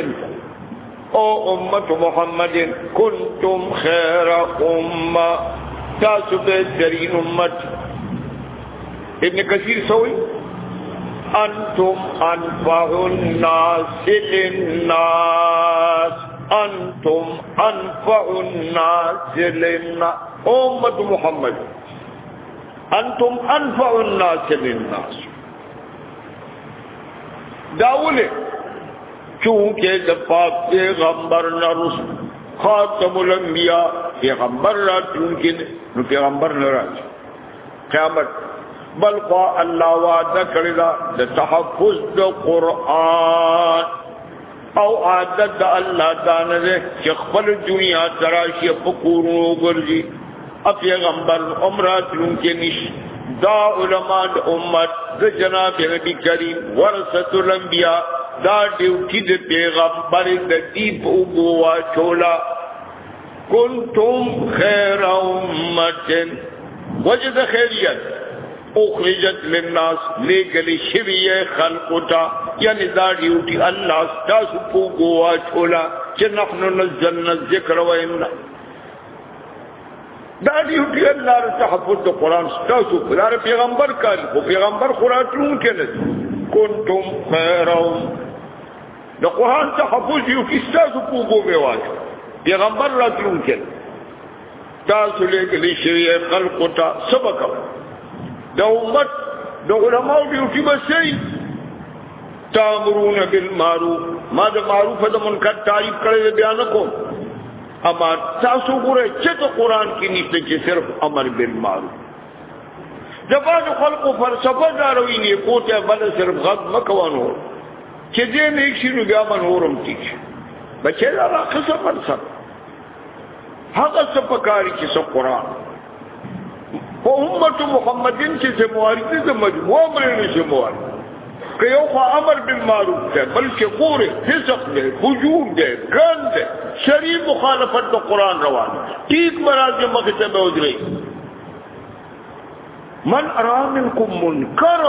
او امت محمد کنتم خیر امت تاسو بہترین امت ابن کثیر سوئی أنتم أنفع الناس للناس أنتم أنفع الناس للناس أمة محمد أنتم أنفع الناس للناس داوله چونکه د پاک پیغمبر نه رس خاتم الانبیاء پیغمبر را چونکه نو پیغمبر نه راځي قیامت بل خو الله وعده کړی دا د تحفظ د قران او عادت د الله تعالی نه چې خپل دنیا تراشی په کورو ګرځي او پیغمبر عمره تلون کې نش دا علماء د امت د جناب نبی کریم ورثه الانبیاء دا ډیوټي د پیغمبر د دی په وګوا چولا کنتم خیر امتن وجه د خیریت اخرجت للناس لیکلی شوی خلق تا یعنی دا ډیوټي الله تاسو په ګوا چولا چې نحنو نزلنا الذکر و انا دا ډیوټي الله ر تحفظ د قران تاسو پر پیغمبر کار او پیغمبر قران تلون کړي کنتم خیرون د قران تحفظ یو کیسه کو کوو به وای پیغمبر راتلو کې تاسو له کلی شوی خلق ته سبق د امت د علماء ډیوټي بسې تامرون بالمعروف ما د معروف د منکر تعریف کړی بیان کوم اما تاسو ګوره چې ته قران کې نشته چې صرف امر بالمعروف د باز خلکو فلسفه داروي نه کوته بل صرف غد مکوانو چې دې نه شنو بیا من اورم تیچ بچی دا راخصه فلسفه هغه څه پکاري چې څو قران په امت محمدین چې زمواري دې مجموعه باندې زمواري که یو خو امر بالمعروف ده بلکې غوره فسق ده فجور ده ګند ده شریع مخالفت د قران روان ټیک مراد مخ ته به ودرې من را منکم منکر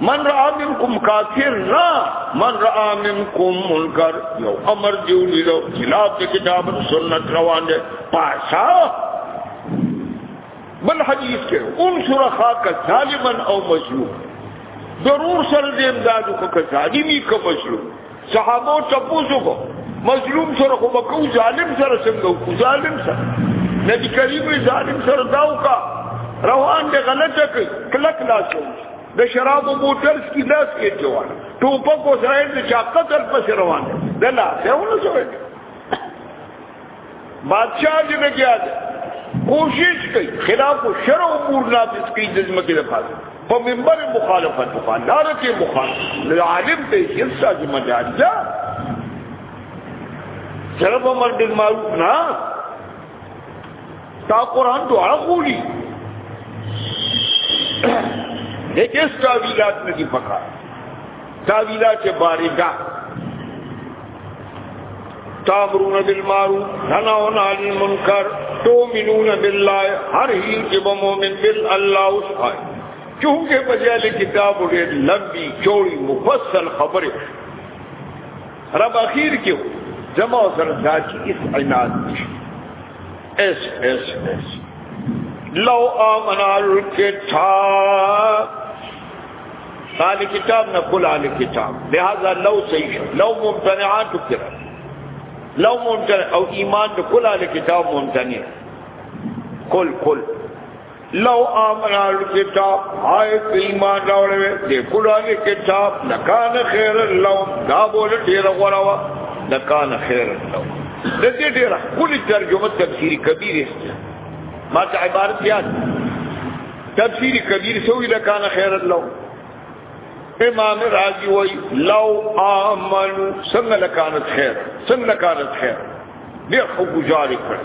من را منکم کافر نا من را منکم منکر یو امر دیو لیلو خلاف دی کتاب سنت روان دی پاشا بل حدیث کې انصر خاک ظالما او مظلوم ضرور سره دې امدادو کو ظالمی کو مظلوم صحابو تپوسو کو مظلوم سره خو بکو ظالم سره څنګه کو ظالم سره نبی کریم وی ظالم سره داو کا روان دی غلطه کوي کلک لاس د شرابو بوتل کی لاس کې جوړ ټوپک او سره د چا قتل پس روان دی دلا څه ونه شوی بادشاہ جی میں کیا دے کوشش کی خلاف و شر و امور نافذ کی جزم کے لفاظ وہ ممبر مخالفت دکاندار کے مخالف عالم تے حصہ ذمہ دار جا شرف امر بن معروف نا تا قرآن تو آخولی لیکن اس تعویلات میں کی پکا تاویلا چې بارګا تامرون بالمعروف تنهون عن المنکر تؤمنون بالله هر هیڅ چې مؤمن بل الله اوس آئے چونکه په دې کتاب ډېر لمبي چوری مفصل خبره رب اخیر کې جمع او سره داچی اس عناد نشي اس اس اس لو آمنا الکتاب قال کتاب نه قل عل کتاب لہذا لو صحیح شو لو ممتنعات کړه لو ممتنع او ایمان د قل عل کتاب ممتنع قل قل لو آمن عل کتاب آئے ایمان راوړې دې قل عل کتاب لکان خیر لو دا بول ډیر غوړوا لکان خیر لو د دې ډیر کلی ترجمه تفسیر کبیر است ما ته عبارت یاد تفسیر کبیر سوی لکان خیر الله امام راضی وای لو امنو څنګه لکانت خیر څنګه لکانت خیر ډیر خو گزارې کړ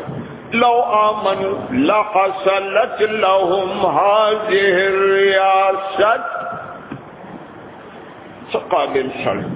لو امنو لحصلت لهم هذه الرياست ثقابل سلام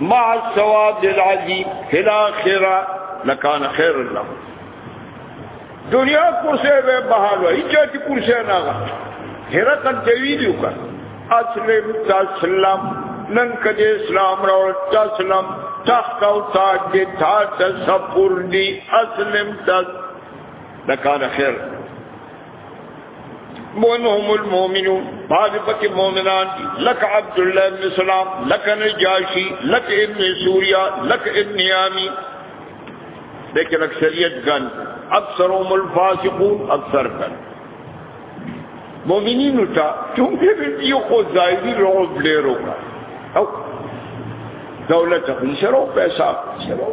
مع الثواب العظیم فی الاخره لکان خیر الله دنیا کرسه به بحال وای چې کرسه نه غا هر تن جوی دی وکړه اسلم تسلم نن کدی اسلام راو تسلم تخت او تاج دی تاج سپور دی اسلم تسلم لکان خیر الله مؤمنهم المؤمنون بعض پکې مؤمنان دي لک عبد الله بن سلام لک نجاشی لک ابن سوریا لک ابن یامی لیکن اکثریت گن اکثرهم الفاسقون اکثر گن مومنین اٹھا چونکہ یو خو ظاہری روب لے روکا او دولت اخلی سرو پیسہ اخلی سرو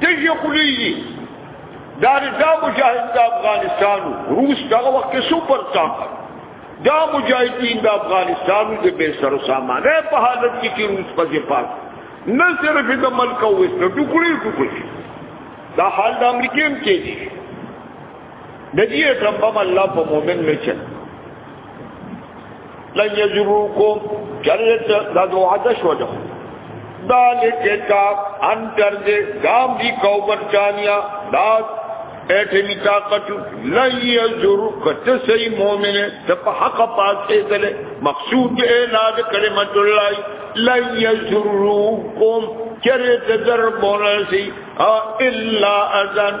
تجي خليږي دا دا مجاهد د افغانستان روس دغه وخت کې سپر طاقت دا مجاهدین د افغانستان د بے سر سامانه په حالت کې چې روس په پاک نه صرف د ملک او وسله ټکړي ټکړي دا حال د امریکا هم کې دي د دې اټم بم الله په مؤمن نه چل لن یجروکم جلت دا دوه د شو ده ذالک کا انتر دې ګام دی کو برچانیا دا اټمی طاقت لن یجر کته سي مؤمن ته په حق پاتې دل مقصود اعلان کلمت الله لن یجروکم چرته ضربونه سي الا اذن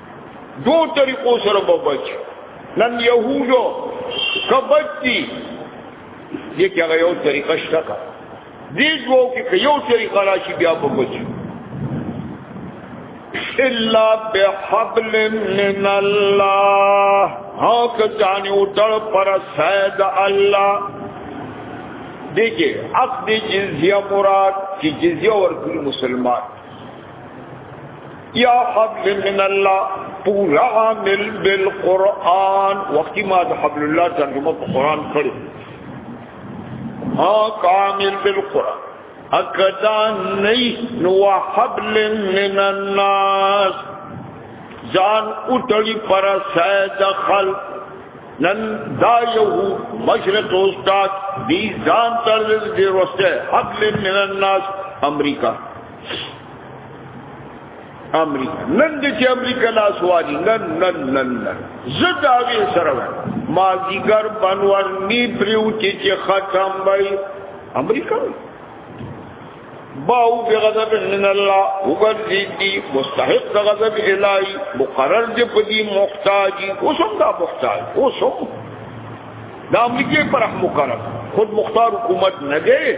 دو طریقو سره به بچ نن یهودو کبچ دي دې کې هغه یو طریقه شته کا دې دوه کې یو طریقه راشي بیا به بچ الا بحبل من الله ها که ځان او تر پر سید الله دیکھیے حق دی جزیه مراد چې جزیه ورکړي مسلمان یا حبل من الله پورا عامل بالقران وقتی ما د حبل الله ترجمه په قران کړو ها کامل بالقران اکدا نه نو حبل من الناس ځان اوټړي پر سید خلق نن دا یو مشرق اوستاد دی ځان تر دې ورسته حبل من الناس امریکا امریکا نن دې چې امریکا لاس والی نن نن نن نن زدا وی سره ما دیګر بنور نی پریو چې چې ختم وای امریکا باو بغضب من الله وګرځي مستحق غضب الهي مقرر دې پدی محتاج اوسم دا محتاج اوسم دا امریکای پر مقرر خود مختار حکومت نه دی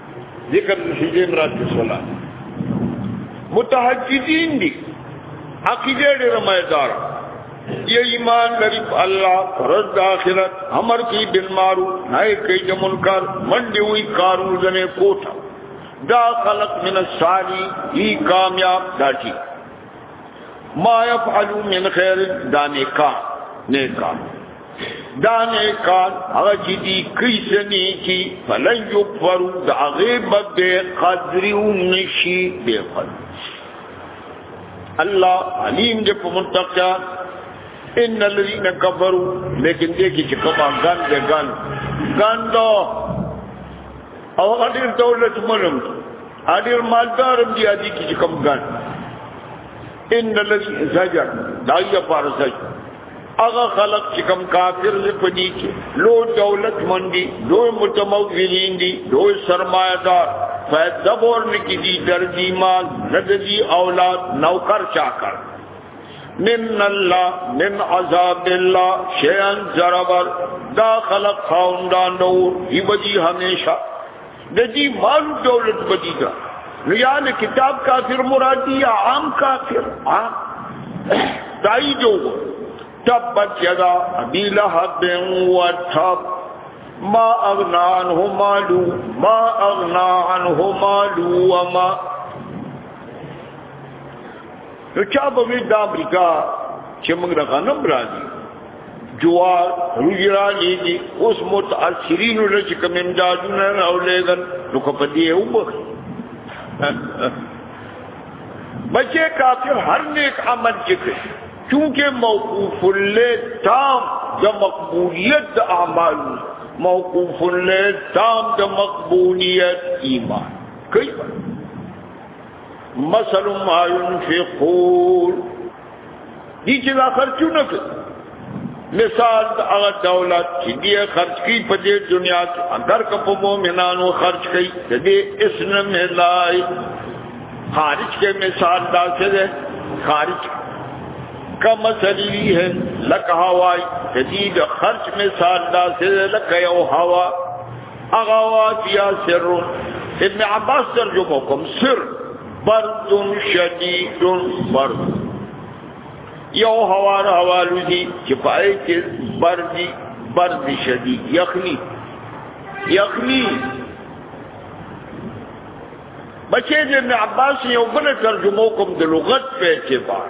ذکر نشیجه مراد کی صلاح متحجدین دی عقیده ډیر مایدار یہ ایمان لري الله رد اخرت امر کی بالمعروف نهي کوي د منکر منډي وي کارو زنه کوټه دا خلق من الصالح ای کامیاب داټی ما يفعلوا من خير دا نیکا نیکا دا نیکا هغه چې دي کیسنی کی فلن یکفرو دا غیب به قدر نشي به قدر الله علیم دې په منتقا ان الذين كفروا لیکن دې کې چې کومه ګان دې ګان ګان دو او هغه ډیر دولت منم اډیر مالدارم دی ادي کی کم ګان ان الذي زجر دایې پر زجر هغه خلق چې کم کافر دې پدی کې لو دولت مندي لو متمولین دي لو سرمایدار فیدبور نکی دی دردی مال نددی اولاد نوکر چاکر من الله من عذاب الله شیئا ضربر دا خلق خاوندان نور دی بجی همیشه د دې مال دولت بجی دا نو یا نه کتاب کافر مراد دی یا عام کافر عام دای جو تبت یدا ابي لهب و تب ما اغنا عنه مالو ما اغنا عنه مالو وما نو چا به وی دا امریکا چې موږ د غنم راځي جوار روی را لیږي اوس متاثرین له چې کوم امدادونه او لګن نو کو په دې وبخ بچے کافر ہر نیک عمل ذکر چونکہ موقوف اللہ تام دا مقبولیت دا اعمال موقوف اللہ تام دا مقبولیت ایمان کئی بار مثل ما ينفقون دي چې لا خرچونه کوي مثال د هغه دولت چې دی خرج کی په دې دنیا کې اگر که په مؤمنانو خرج کړي د دې اسن ملای خارج کې مثال دا څه ده خارج کا مسلی ہے لکه هواي جدید خرج مثال دا څه لکه یو هوا اغاوات یا سر ابن عباس ترجمه کوم سر برد شدید برد یو هوار حوالو دی چې پای کې بردی برد شدید یخنی یخنی بچې د ابن عباس یو بل ترجمه کوم د لغت په اعتبار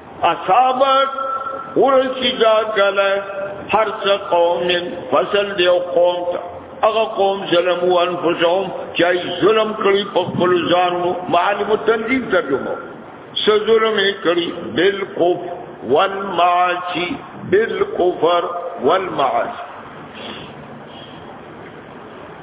اصابت ورسی دا کله هر څه قوم فصل دی او قوم ته هغه قوم ظلم او انفسهم چې ظلم کړی په خپل ځانو معلم تنظیم ترجمه سو ظلم کړی بالکف والمعاصی بالکفر والمعاصی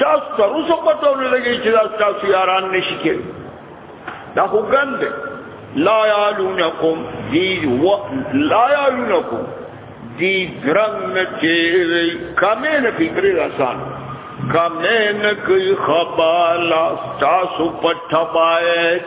تاسو تر اوسه پته ولګی چې دا تاسو یاران نشي کېږي دا خو ګند لا یعلونکم دی و لا یعلونکم دی ګرم چې کمه نه فکرې رسان کمه نه کوي خبالا تاسو پټه پایت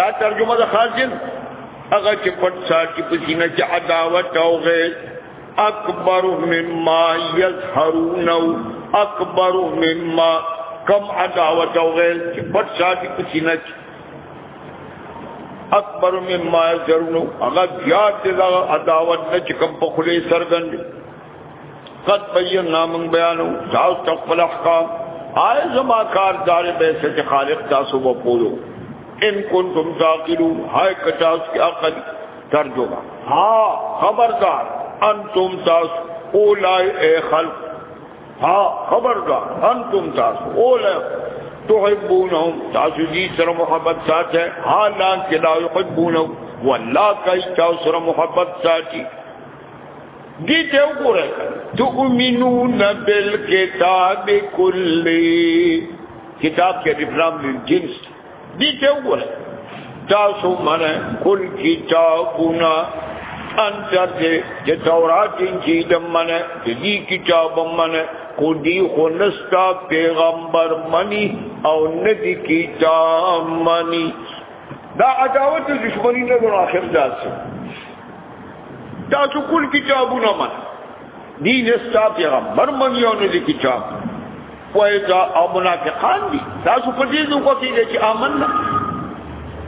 دا ترجمه د خاصن هغه چې پټ ساتي په سینه کې عداوت او غیر اکبر مما یظهرون اکبر مما کم عداوت او غیر چې پټ ساتي په سینه کې اکبر مما یظهرون هغه زیات دغه عداوت نه چې کم په خله سرګند قد بینا من بیانو جاو تقبل احکام آئے زما کار دار بیسے چھ خالق تاسو و پولو ان کنتم تاقلو ہائے کچاس کی عقل ترجمہ ہا خبردار انتم تاسو اولائے اے خلق ہا خبردار انتم تاسو اولائے تحبونهم تاسو جی سر محبت ساتھ ہے ہا لان کے لا یحبونهم واللہ کئی تاسو سر محبت ساتھ ہے دی ته وګوره تؤمنون بالکتاب کلی کتاب کې ډیپلام دی جنس دی ته وګوره تاسو منه کل کتابونه انتر دې چې تورات انجیل منه دې کتاب منه کو دی خونستا پیغمبر منی او ندی کتاب منی دا عداوت دشمنی نه ګور اخر داسه تاسو کول کتابونه من دین استا پیغمبر من یو نه کتاب وای دا او منافقان دي تاسو په دې نو کوی چې امن نه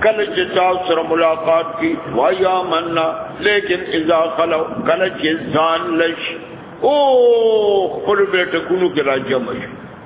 کله چې تاسو سره ملاقات کی وای امن نه لیکن اذا خلو کله چې ځان لش او خپل بیٹکونو کې راځم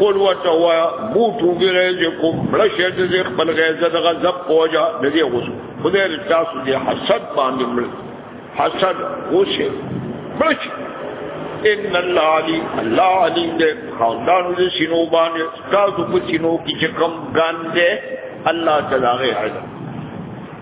قول ورته وایا بوټ وګره چې کوم بلشه د دې خپل غیزه د غضب پوجا د دې غوسه خدای دې تاسو دې حسد باندې مړ حسد غوسه بلش ان الله علی الله علی دې خاندان دې شنو باندې تاسو په شنو کې چې کم ګان دې الله تعالی غي حاضر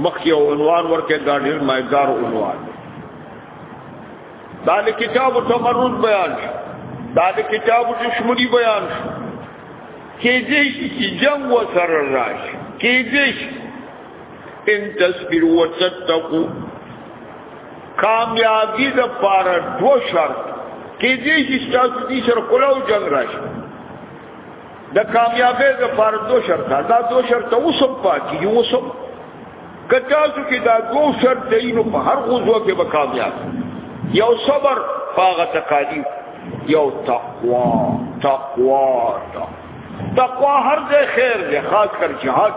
مخکې عنوان ورکه دا ډیر مایدار عنوان دا د کتاب تمرد بیان دا د کتاب دشمنی بیان کېږي چې جنگ وسره راشي کېږي ان تصبر وتتقو کامیابی د پاره دو شرط کېږي چې تاسو دې سره کولاو جنگ راشي د کامیابی د فار دو شرط دا دو شرط اوسم پاکی یو اوسم کتاسو کې دا دو شرط دی نو په هر غزو کې به کامیاب یو صبر فاغه تقالی یو تقوا تقوا تقوا هر ځای خیر دی خاص کر جهاد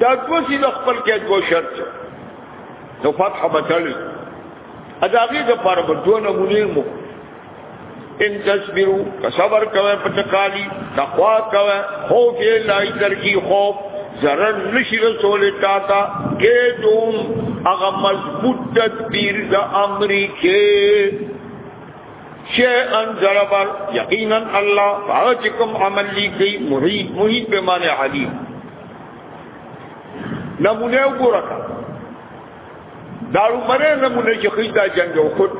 دا دو سی د خپل کې دو شرط نو فتح بچل اداغي د فار دو نمونه مو ان تصبرو که صبر کوي په تکالی تقوا کوي خوف یې لای درکی خوف zarar نشي رسول تا تا کې دوم هغه مضبوط تدبیر د امریکه شیء ان ضربر یقینا الله فاجکم عمل لیکي محیط محیط به معنی علیم نمونه وګورئ دا عمره نمونه چې خیدا جنگ او خود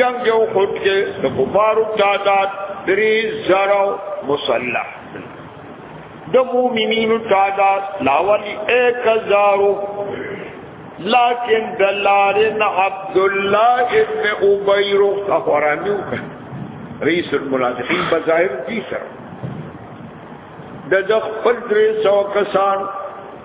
جنگ او خود کې د کفارو تعداد درې زره مسلح د مومنینو تعداد لاولی 1000 لیکن دلارن عبد الله ابن ابی روح اخوانیو رئیس المنافقین بظاهر دي سره د خپل درې سو کسان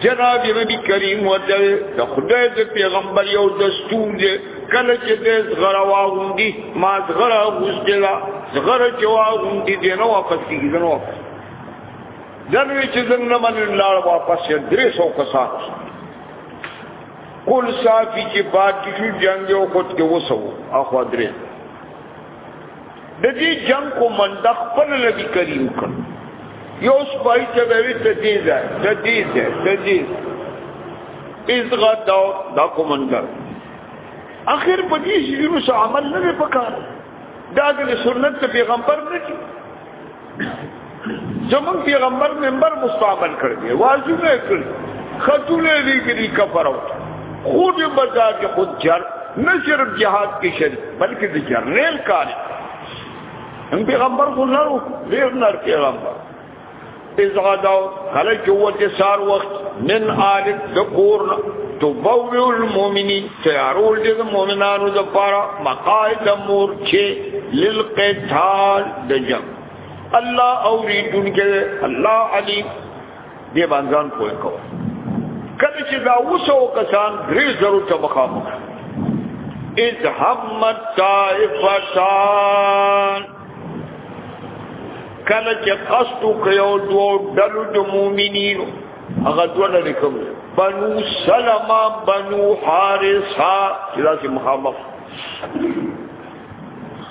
جناب نبی کریم ورته د خدای د پیغمبر یو دستور دی کله چې د زغره واغوندي ما زغره غوښتلا زغره چې واغوندي دی نو واپس کیږي نو واپس دنوی چې زنه من لار واپس یې درې سو کسان کل صافی چې پاتې شو جنگ یو خود کې وسو اخو درې د دې جنگ کو منده خپل نبی کریم کړ یو سپای چې به وي ته دې ده ته دې ده ته دې از غدا دا کو منده اخر په دې شی نو عمل نه پکار دا د سنت پیغمبر نه زمون پیغمبر منبر مستعمل کړ دی واجب نه کړ خطونه لګري کفر او خود بدا کې خود جر نه صرف جهاد کې شریک بلکې د جرنیل کار هم پیغمبر خو لرو ډیر نر پیغمبر از غداو کله چې وته سار وخت من آل ذکور تو بوی المؤمنین تیارول دې مؤمنانو د پاره مقاعد مورچه للقتال دجم الله اوریدون کې الله علی دې باندې کوی کو کله چې دا وسو کسان درې زرو ته مخامخ اذ همت طائفتان کله چې قصد کيو دوه ډلو د مؤمنینو هغه دوه لري کوم بنو سلمہ بنو حارثه چې لازم مخامخ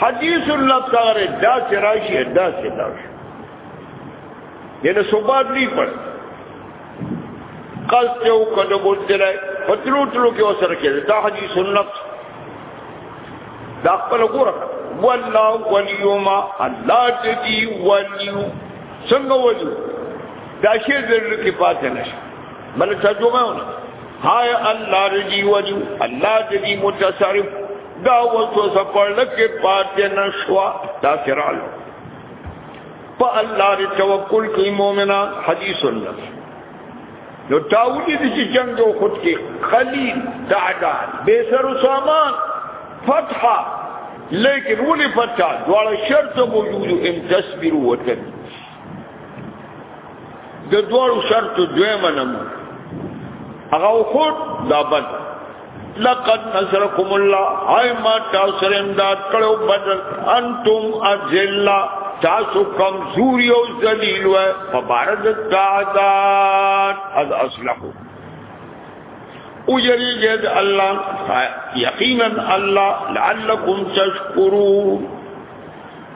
حدیث الله تعالی دا چې راشي دا چې دا شي یعنی صبات دی پر قل ته او کله بولته راي پتلو تلو کې وسره کې دا حدیث الله دا خپل ګوره والله وليما الله دې وليو څنګه وليو دا شی زر کې پاتې نشي بل څه جوړونه هاي الله رجي وليو الله دې متصرف دا وسو سپړل کې پاتې نشوا دا سرال په الله دې توکل کوي مؤمنا حدیث الله نو داودی دې چې جنگ او خود کې خلیل دعدان بے سر و سامان فتح لیکن ولی فتح دواړه شرط موجود هم تصبر وتن د دوړو شرط دوی منم هغه خو دا بد لقد نصركم الله هاي ما تاسو سره امداد کړو بدل انتم اذلا تاسو کمزوري او ذلیل و په بارد تعداد از اصلحو او یریږي الله یقینا الله لعلکم تشکرون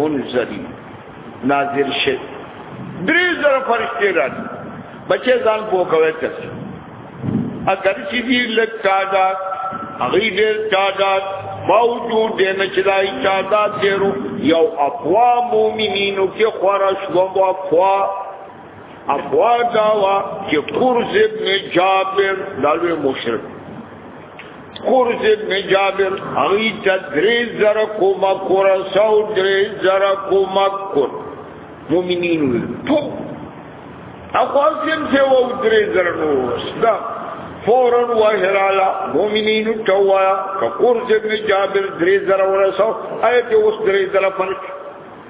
منزلی نازل شي درې زره فرشتي راځي بچي ځان په کوي ته اگر چې دې لک تعداد هغه ډېر تعداد موجود دی نه چې دای تعداد ډېرو یو اقوا مؤمنینو کې خورش و اقوا اقوا داوا چې قرز ابن جابر دالوی مشرک خورز ابن جابر هغه ته درې زره کومک ورساو درې زره کومک کړ مؤمنین ټول اقواسم سے وہ ادرے ضرور دا فوراً وحرالا مومنین چوایا کقرز ابن جابر درے ضرور سو ایت اس درے ضرور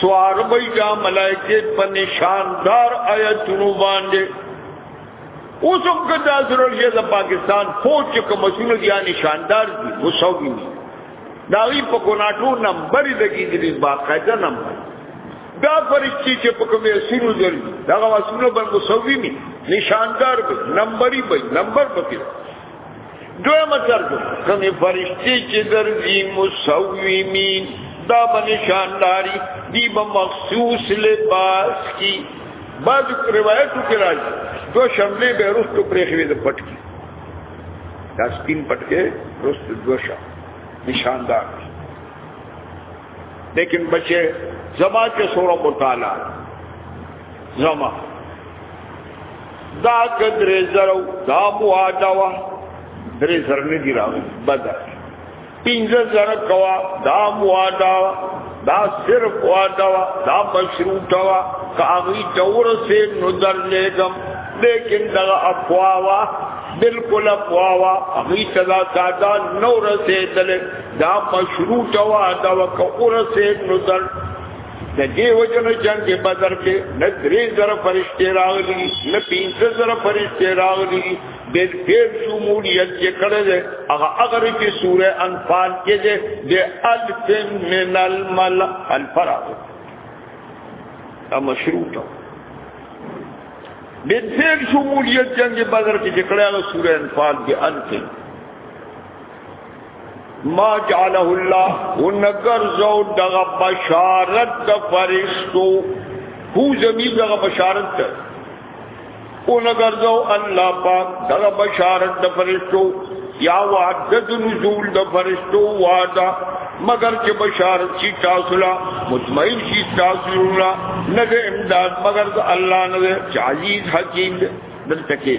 سوار بھئی دا ملائکے پا نشاندار آیتونو باندے اوس هم که دا ضرورت یې د پاکستان فوج چې کوم مسول دي نشاندار دي مساوي دي دا وی په کوناټو نمبر یې لګیدلی باقاعده نمبر دا فرشتي چې په کومه سینو دري دا واسونو باندې مساوي نشاندار نمبر یې نمبر پکې دویمه ترجمه کومې فرشتي چې درځي مسومین دا بنشانداری دی به مخصوص لباس کی بعض روایتو کې راځي دو شملې به رستو پرې خوي د پټ کی دا سپین پټ کې رستو دوشا نشاندار لیکن بچے زما کے سورا مطالعہ زما دا قدرے زرو دا معاہدہ وا درې زر نه دی راغلی بدر پنځه زر کوا دا معاهده دا صرف معاهده دا مشروط وا کاغی تور سے نظر لګم لیکن دا افواوا بالکل افواوا هغه تدا ساده نور سے دل دا مشروط وا دا وک اورسه نو در د دې وجه نه جنگ بدر کې نه درې زره فرشتي راغلي نه پنځه زره فرشتي راغلي د دې شمولیت چې کړه ده هغه اگر کې سوره انفال کې ده د الف من المل الفراغ دا مشروط وا د دې شمولیت جنگ بدر کې چې کړه سوره انفال کې الف ما جعله الله ونګر زو دغه بشارت د فرشتو هو زمير دغه بشارت ده ونګر زو الله پاک دغه بشارت د فرشتو یا وعده د نزول د فرشتو وعده مگر چې بشارت شي تاسو لا مطمئن شي تاسو لا نه د امداد مگر د الله نه چې عزیز حکیم دلته کې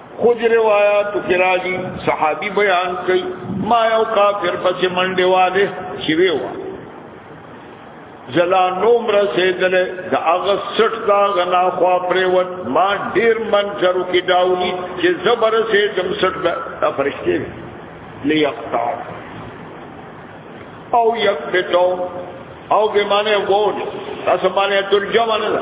خود روایات کې راځي صحابي بیان کوي ما یو کافر پسې منډه واده شي ویو زلا نوم رسیدل د هغه سټ دا غنا خو پریوت ما ډیر من چرو کې داوني چې زبر سه دم سټ دا فرشتي ليقطع او يقبتو او بمانه وود تاسو باندې ترجمه نه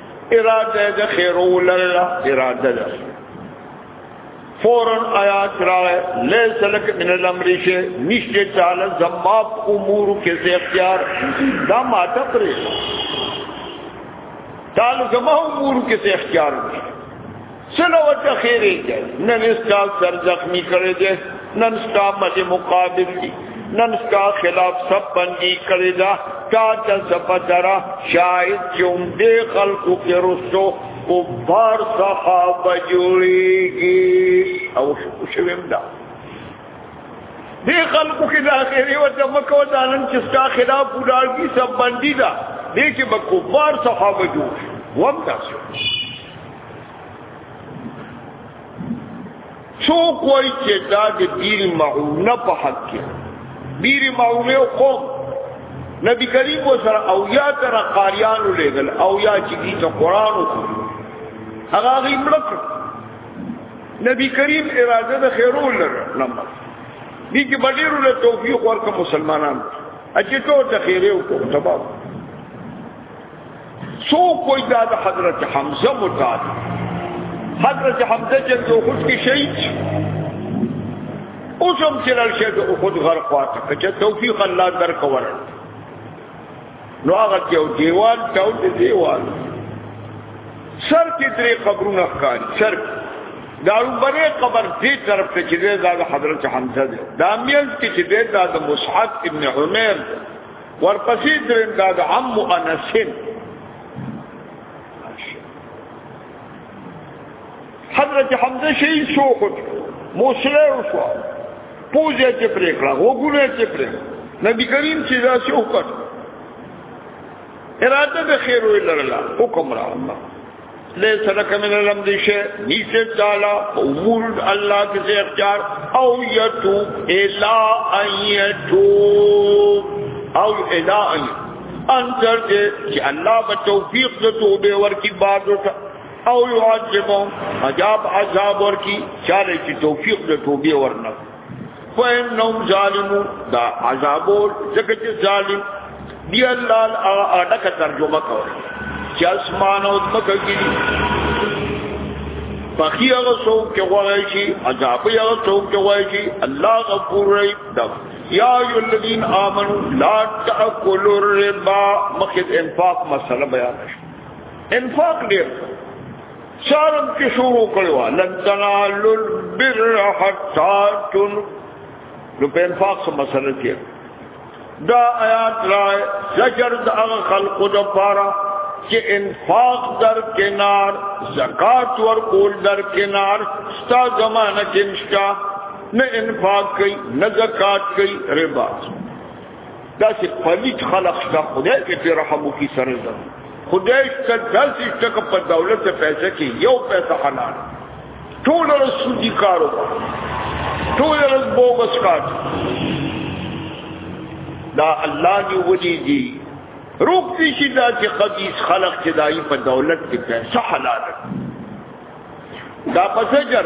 اراده د خیر ولله اراده ده فورن آیات راغه لیس لک من الامر شی نشته تعالی زماب امور کې سے اختیار دا ماته پرې تعالی زماب امور کې سے اختیار دی څنګه ورته خیرې کې نن استا سر زخمی کړی دی نن استا مد مقابل دی نن استا خلاف سب بندي کړی دا تا ته سپترا شاید چې هم دې خلکو کې رسو او بار صحابه جوړيږي او شوم دا دې خلکو کې دا خیرې ورته مکو ځانن چې استا خلاف وډار کی سب بندي دا دې کې بکو بار صحابه جوړ وم تاسو څوک وایي چې دا د بیر معونه په حق کې بیر معونه او قوم نبی کریم و سره او یا تر قاریان لګل او یا چې دې ته قران وکړ هغه غي ملک نبی کریم اراده د خیرول لمر دي کې بډیرو له توفیق ورکړه مسلمانانو اچې ټول ته خیره وکړه تباب سو کوئی دا د حضرت حمزه مراد حضرت حمزه چې د احد کې شهید اوس هم چې لړ شه د احد غر خواته چې توفیق الله در کور نو هغه یو دیوال تاو دی دیوال سر کې درې قبرونه ښکاري سر دارو بره قبر دې طرف ته چې دا د حضرت حمزه دی دا میل کې چې دا د مصعب ابن عمر دی ورپسې دریم دا د عم مؤنثین حضرت حمزه شهید شو خود موسله شو پوزه چې پرې کړه وګونه چې پرې نبی کریم چې دا شو کړ اراده به خیر وی لرله حکم را الله ليس لك من الامر شيء نيسه تعالی امور الله کې څه اختیار او يتو الا ان يتو او الا ان انتر دې چې الله په توفیق د توبه ورکی باز وکړه او يعذبهم عذاب عذاب ورکی چاله چې توفیق د توبه ورنه فإنهم ظالمون دا عذابول ځکه چې ظالم دی الله الاډه کا ترجمه کوي چې اسمان او ځمکه کې پخی هغه څوک چې غواړي چې عذاب یې هغه څوک چې غواړي چې الله غفور رحیم دا یا ایو الذین آمنو لا تاکلوا الربا مخد انفاق مسله بیان انفاق ډیر چارم کې شروع کړو لن تنالوا البر حتا تن نو په انفاق سره مسله کې دا آیات را زجر د هغه خلقو د پاره چې انفاق در کنار زکات ور کول در کنار ستا زمانہ کې نشتا نه انفاق کوي نه زکات کوي ربا دا چې پلیت خلق شته خدای کې په رحم وکي سره ده خدای چې داسې ټک په دولت ته پیسې کې یو پیسې حلال ټول رسودي کارو ټول رس بوګس کار دا الله دی ودی دی روک دې شي دا چې خبيث خلق چې دای په دولت کې پیسې حلال دا پسجر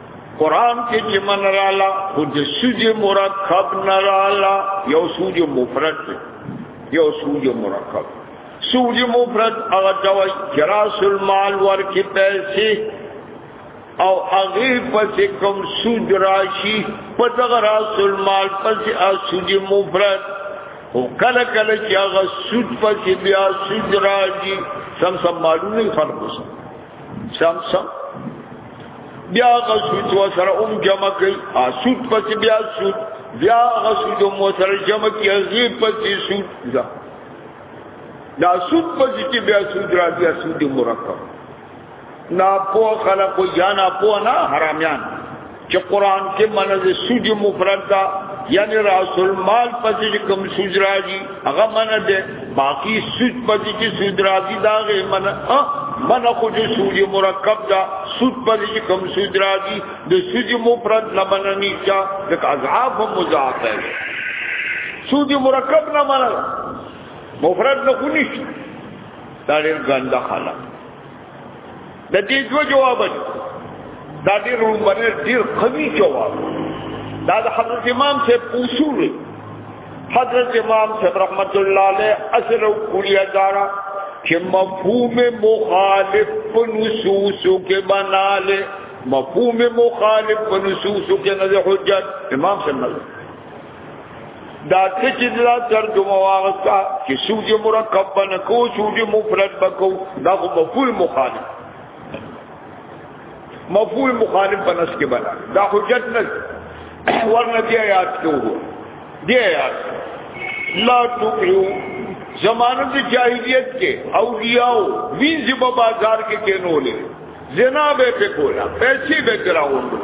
قران کې چې من رااله خو د سوج مرکب نه رااله یو سوج مفرد دی یو سوج مرکب سوج مفرد هغه دوی جراس المال ورکه پیسې او هغه پسې کوم سوج راشي په دغه راس المال پسې او سوج مفرد او کله کله چې هغه سوج پسې بیا سوج راځي سم سم معلومه فرق وسه سم سم بیا غسوت و سر ام جمع کئی آسوت پس بیا سوت بیا غسوت ام و سر جمع کی اغیب پس سوت دا دا سوت پس چی بیا سوت را بیا سوت مرکب نا پو خلق و یا نا پو نا حرامیان چې قران کې منځ سوج مفرد دا یعنی راس المال پسې چې کوم سوج راځي هغه منه ده باقی سوج پسې چې سوج راځي دا غي منه من خو جو سوج مرکب دا سود پر چې کم سود راځي د سوج مفرد نه مننی چا د اضعاف مضاعف ده سوج مرکب نه منل مفرد نه خو نشته دا ډېر ګنده خلک د دې دوه جواب دي دا ډېر لومړی ډېر قوي جواب دا د حضرت امام سے اصول دی حضرت امام سے رحمت الله علیه اصل او کلیه دارا چې مفهوم مخالف په نصوصو کې بناله مفهوم مخالف په نصوصو کې نه حجت امام سے نه دا تجی دا ترجمه واغستا چې سوج مرکب بن کو سوج مفرد بکو دا خو مفعول مخالف مفعول مخالف بنس کې بنا دا حجت نه ورنه دی آیات کې وو دی آیات لا تکرو زمانه د جاهلیت کې اولیاء وینځ په بازار کې کینولې زنا به په کولا پیسې به کراوندل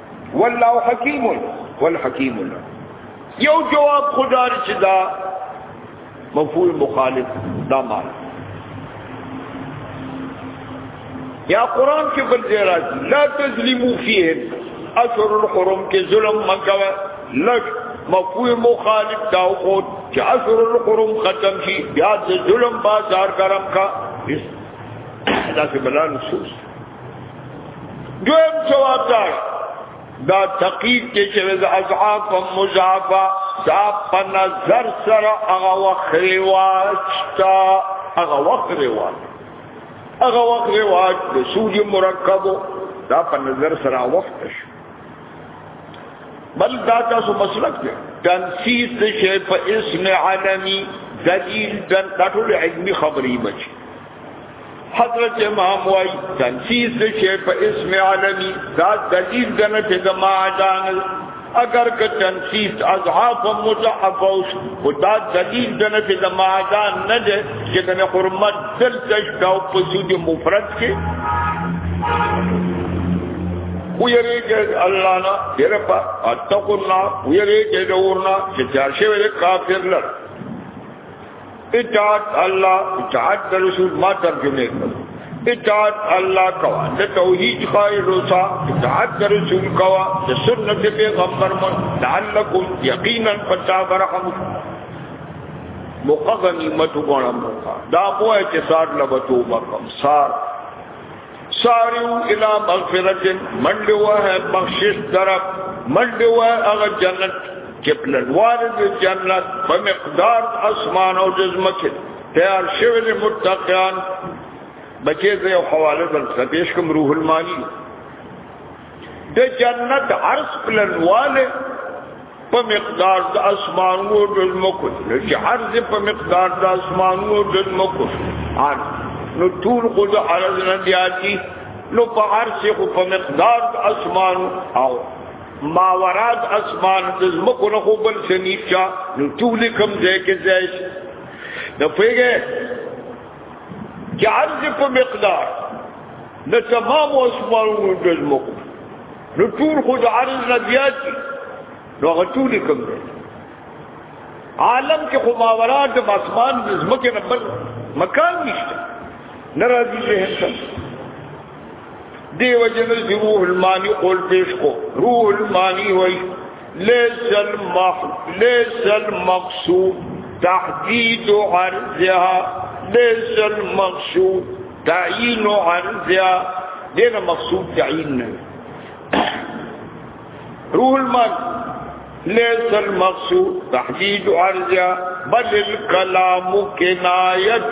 والله حکیم والحکیم یو جواب خدا چې دا مفعول مخالف دا مال یا قران کې بل ځای راځي لا تظلمو فيه اشهر الحرم کې ظلم مکوه لک مفعول مخالف دا خو چې اشهر الحرم ختم شي بیا ظلم بازار کرم کا دا څه بلان سوس دویم جواب دا دا تقید کې چې وز اصحاب مضافه صاحب په نظر سره هغه وخري واچتا هغه وخري واچ هغه وخري واچ د سوجي مرکبو دا په نظر سره وخت شو بل دا تاسو مسلک دی تنسیق شی په اسم عالمی دلیل دن دا ټول علمی خبرې بچي حضرت امام وای تنفیذ د شی په اسم عالمی دا دلیل دنه چې د معدان اگر که تنفیذ اضعاف مضاعف او دا دلیل دنه چې د معدان نه ده چې د حرمت دل تش دا په سود مفرد کې ویری کې الله نه یرپا اتقوا الله ویری کې دورنا چې چارشه ویل کافر لړ اطاعت الله اطاعت د رسول ما ترجمه کړو اطاعت الله کوا د توحید خیر روسا اطاعت د رسول کوا د سنت پیغمبر من لعلکم یقینا پتا برحم مقغنی مت غنم دا مو اعتصاد لبتو بکم سار ساریو الى مغفرت منډه وه بخشش طرف منډه وه هغه جنت چې پلنوار دې جنت په مقدار اسمان او جسم کې تیار شوی دې متقین بچې زه یو حواله بل سپیش کوم روح المانی د جنت عرض پلنواله په مقدار د اسمانو د زمکو چې عرض په مقدار د اسمانو د زمکو ان نو ټول خو د عرض نه دیاتی نو په عرض خو په مقدار د اسمان او ما وراد اسمان د زمکو نه خو بل شنیف چا نو ټول کم ځای کې ځای د پیګه چې عرض په مقدار د تمام اسمانونو د ځمکو نو ټول خو د عرض نه زیات دي نو هغه ټول کوم دی عالم کې خو ماورا د اسمان د ځمکې نه بل مکان نشته ناراضي ذهن ته دی وجنه روح المانی قول پیش کو روح المانی وای لیس المقصود تحدید عرضها ليس المقصود تعيين عرضها دين مقصود تعيننا روح المعنى ليس المقصود تحديد عرضها بل الكلام كناية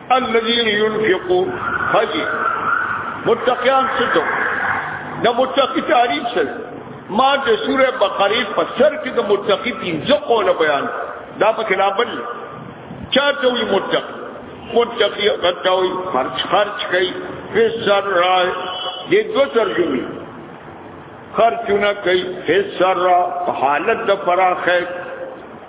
الذين ينفقون حجي متقيان ستو د متقی تعریف سره ما د سوره بقره په سر کې د متقی پنځه قول بیان دا په خلابل چا ته وي متقی متقی غټاوي خرچ خرچ کوي په سر را دې دوه ترجمه خرچونه کوي په سر را په حالت د فراخه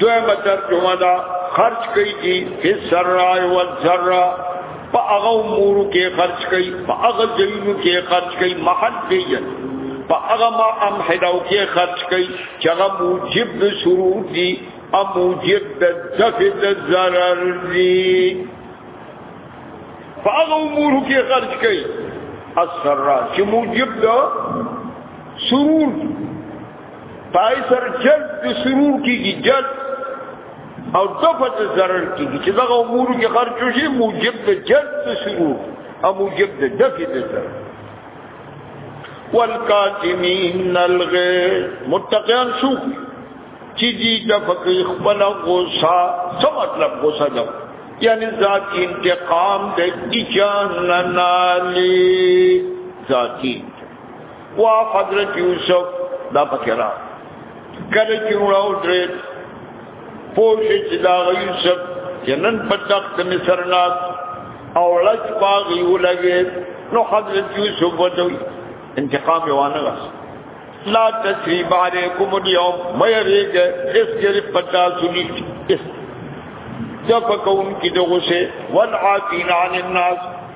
دویمه ترجمه دا خرج کوي دي هیڅ سره او ذره په هغه امور کې خرج کوي په هغه ځایونو کې خرج کوي محل دی په هغه ما ام هداو کې خرج کوي چې هغه موجب د شروع دي او موجب د دفع د ضرر دي په هغه امور کې خرج کوي اثر چې موجب د شروع پای سر جلد د سرور کیږي جلد او دفع د ضرر کیږي چې دغه امور کې خرج شي موجب د جلد د سرور او موجب د دفع د ضرر والکاظمین الغیظ متقیان شو چې دې د فقې خپل غوسه څه مطلب غوسه ده یعنی ذات انتقام د اجان نه نالي ذاتی وا حضرت یوسف دا پکرا کله چې وراو درې پوه چې دا یوسف جنن په تخت مصر ناس او لچ باغی ولګي نو حضرت یوسف ودوی انتقام یوانه غس لا تسریب علیکم اليوم مېریګ اس کې پتا سني اس جب کون کی دغه سه والعافین عن الناس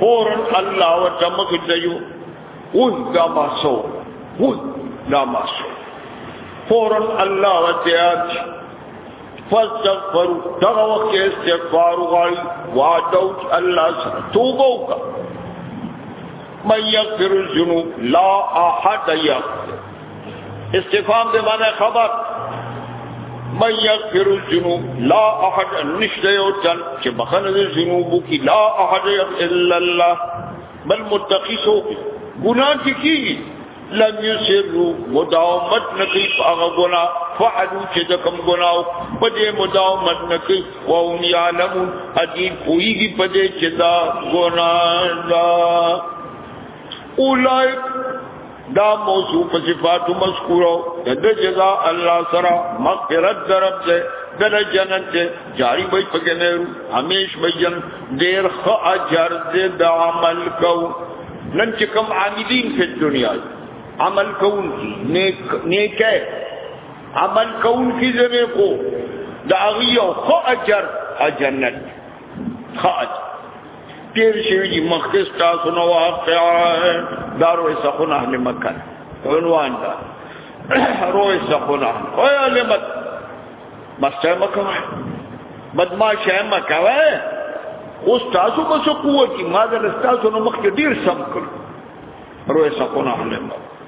فورن الله ورته مخ دیو اوس دا ماسو اوس دا ماسو فورن الله ورته اچ فاستغفر دغه وخت استغفار غواړي واټو الله سره توبه وکړه من يغفر الذنوب لا احد يغفر استفام دے معنی خبر من یغفر الجنوب لا احد نشد یو چن چه بخن دے جنوبو کی لا احد الا اللہ بل متقی سو کی گناہ کی کی گی لم یسرو مداومت نکی فاغ گناہ فعلو چه دکم گناہ پدے مداومت نکی وهم یعلمون ادیب ہوئی گی پدے چه دا گناہ دا اولائک دا موضوع په صفات مذکورو د جزاء الله سره مغفرت درب ده دل جنت ده جاری به پکې نه همیش به جن ډیر خ اجر دې د عمل کو نن چې کوم عاملین په دنیا عمل کوون کی نیک نیک عمل کوون کی زمه کو دا غي خو اجر جنت خاج تیر شوی دی مخکس تاسو نو واقعا دارو سخن اهل مکه عنوان دا رو سخن اهل او اهل مکه مستر مکه بدمعاش ہے مکه وای اوس تاسو په څه قوت ما د تاسو نو مخکې ډیر سم کړ رو سخن اهل مکه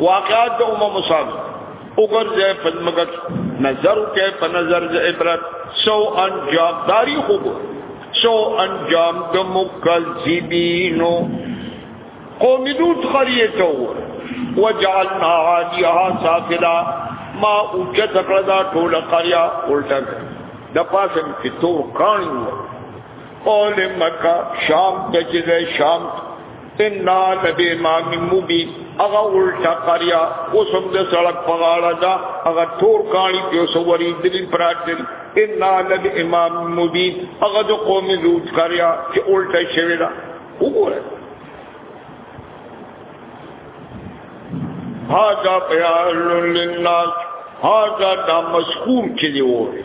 واقعات د امم مصاب وګرځي په مګر نظر کې په نظر د عبرت سو انجام داری خو سو انجام د مکذبینو قوم لوط خریه تو وجعلنا عادیها سافلا ما اوچت کړه دا ټول قریا الټه د پاسم کې تو کانو قول مکه شام ته چې ده شام ان لبی ما من مبی هغه الټا قریا اوسم د سړک په غاړه دا هغه تور کانی په سوري دلی پراتل ان لبی امام مبی هغه د قوم لوط قریا چې الټا شوی دا وګوره هاذا بیان للناس هاذا دا مسکوم کلی وره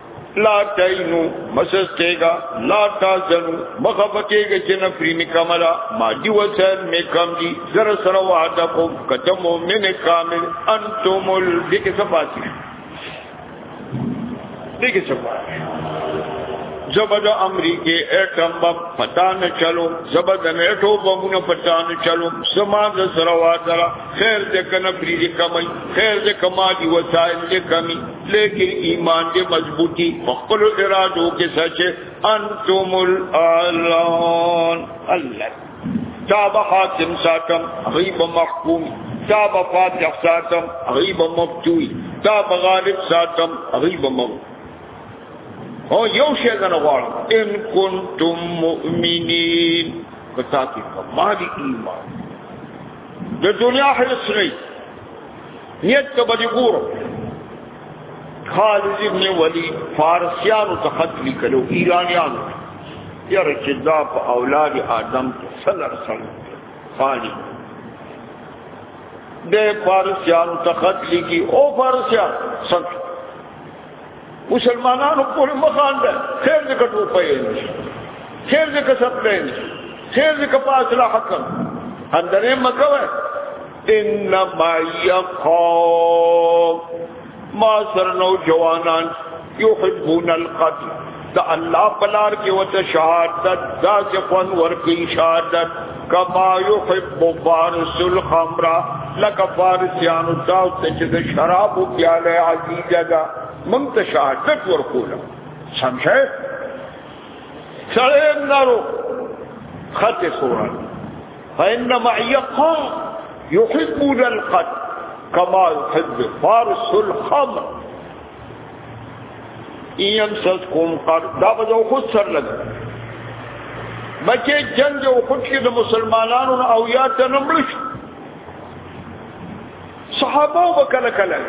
لا تینو مسس کېګا لا تاسنو مخبتېګا چې نه پری نکملا مادي وسر مې کم دي زر سره وعده کو کته مؤمن کامل انتم ال دې کې څه پاتې دې کې څه پاتې زبد امریکه اټم بم پتا نه چلو زبد نیټو بمونه پتا نه چلو سماج سره وادرا خیر دې کنه پری دې کمای خیر دې کما دی وسایل دې کمی لیکن ایمان کې مضبوطی خپل ارادو کې سچ انتم الاعلان الله تاب حاکم ساتم غیب محکوم تاب فاتح ساتم غیب مفتوی تاب غالب ساتم غیب مغلوب او یو شی نه غواړم ان کنتم مؤمنین پتا کې کمال ایمان د دنیا هیڅ نه نیت ته به ګورو خالد ابن ولی فارسیانو ته خط لیکلو ایرانیانو یاره چې دا په اولاد آدم کې سلر سره خالد د فارسیانو ته خط لیکي او فارسیان څنګه مسلمانانو په مخان ده خیر دې کټو پېل خیر دې کسب پېل خیر دې کپاس لا حکم اندرې مکوه انما يقوم ما سر نو جوانان يحبون القتل دا الله بلار کې وته شهادت دا چې قن ورکی شهادت کما يحب فارس الخمر لك فارسيان دا چې د شراب او پیاله عزیزه دا مونږ ته شهادت ورکوله سمجه سره نارو خط سوران فإن معي قوم يحبون القتل كما يحب فارس الخمر ایم سز کوم قر دا به خود سر لګ بچې جنگ او خود کې د مسلمانانو او یا ته نمړش صحابه وکړه کله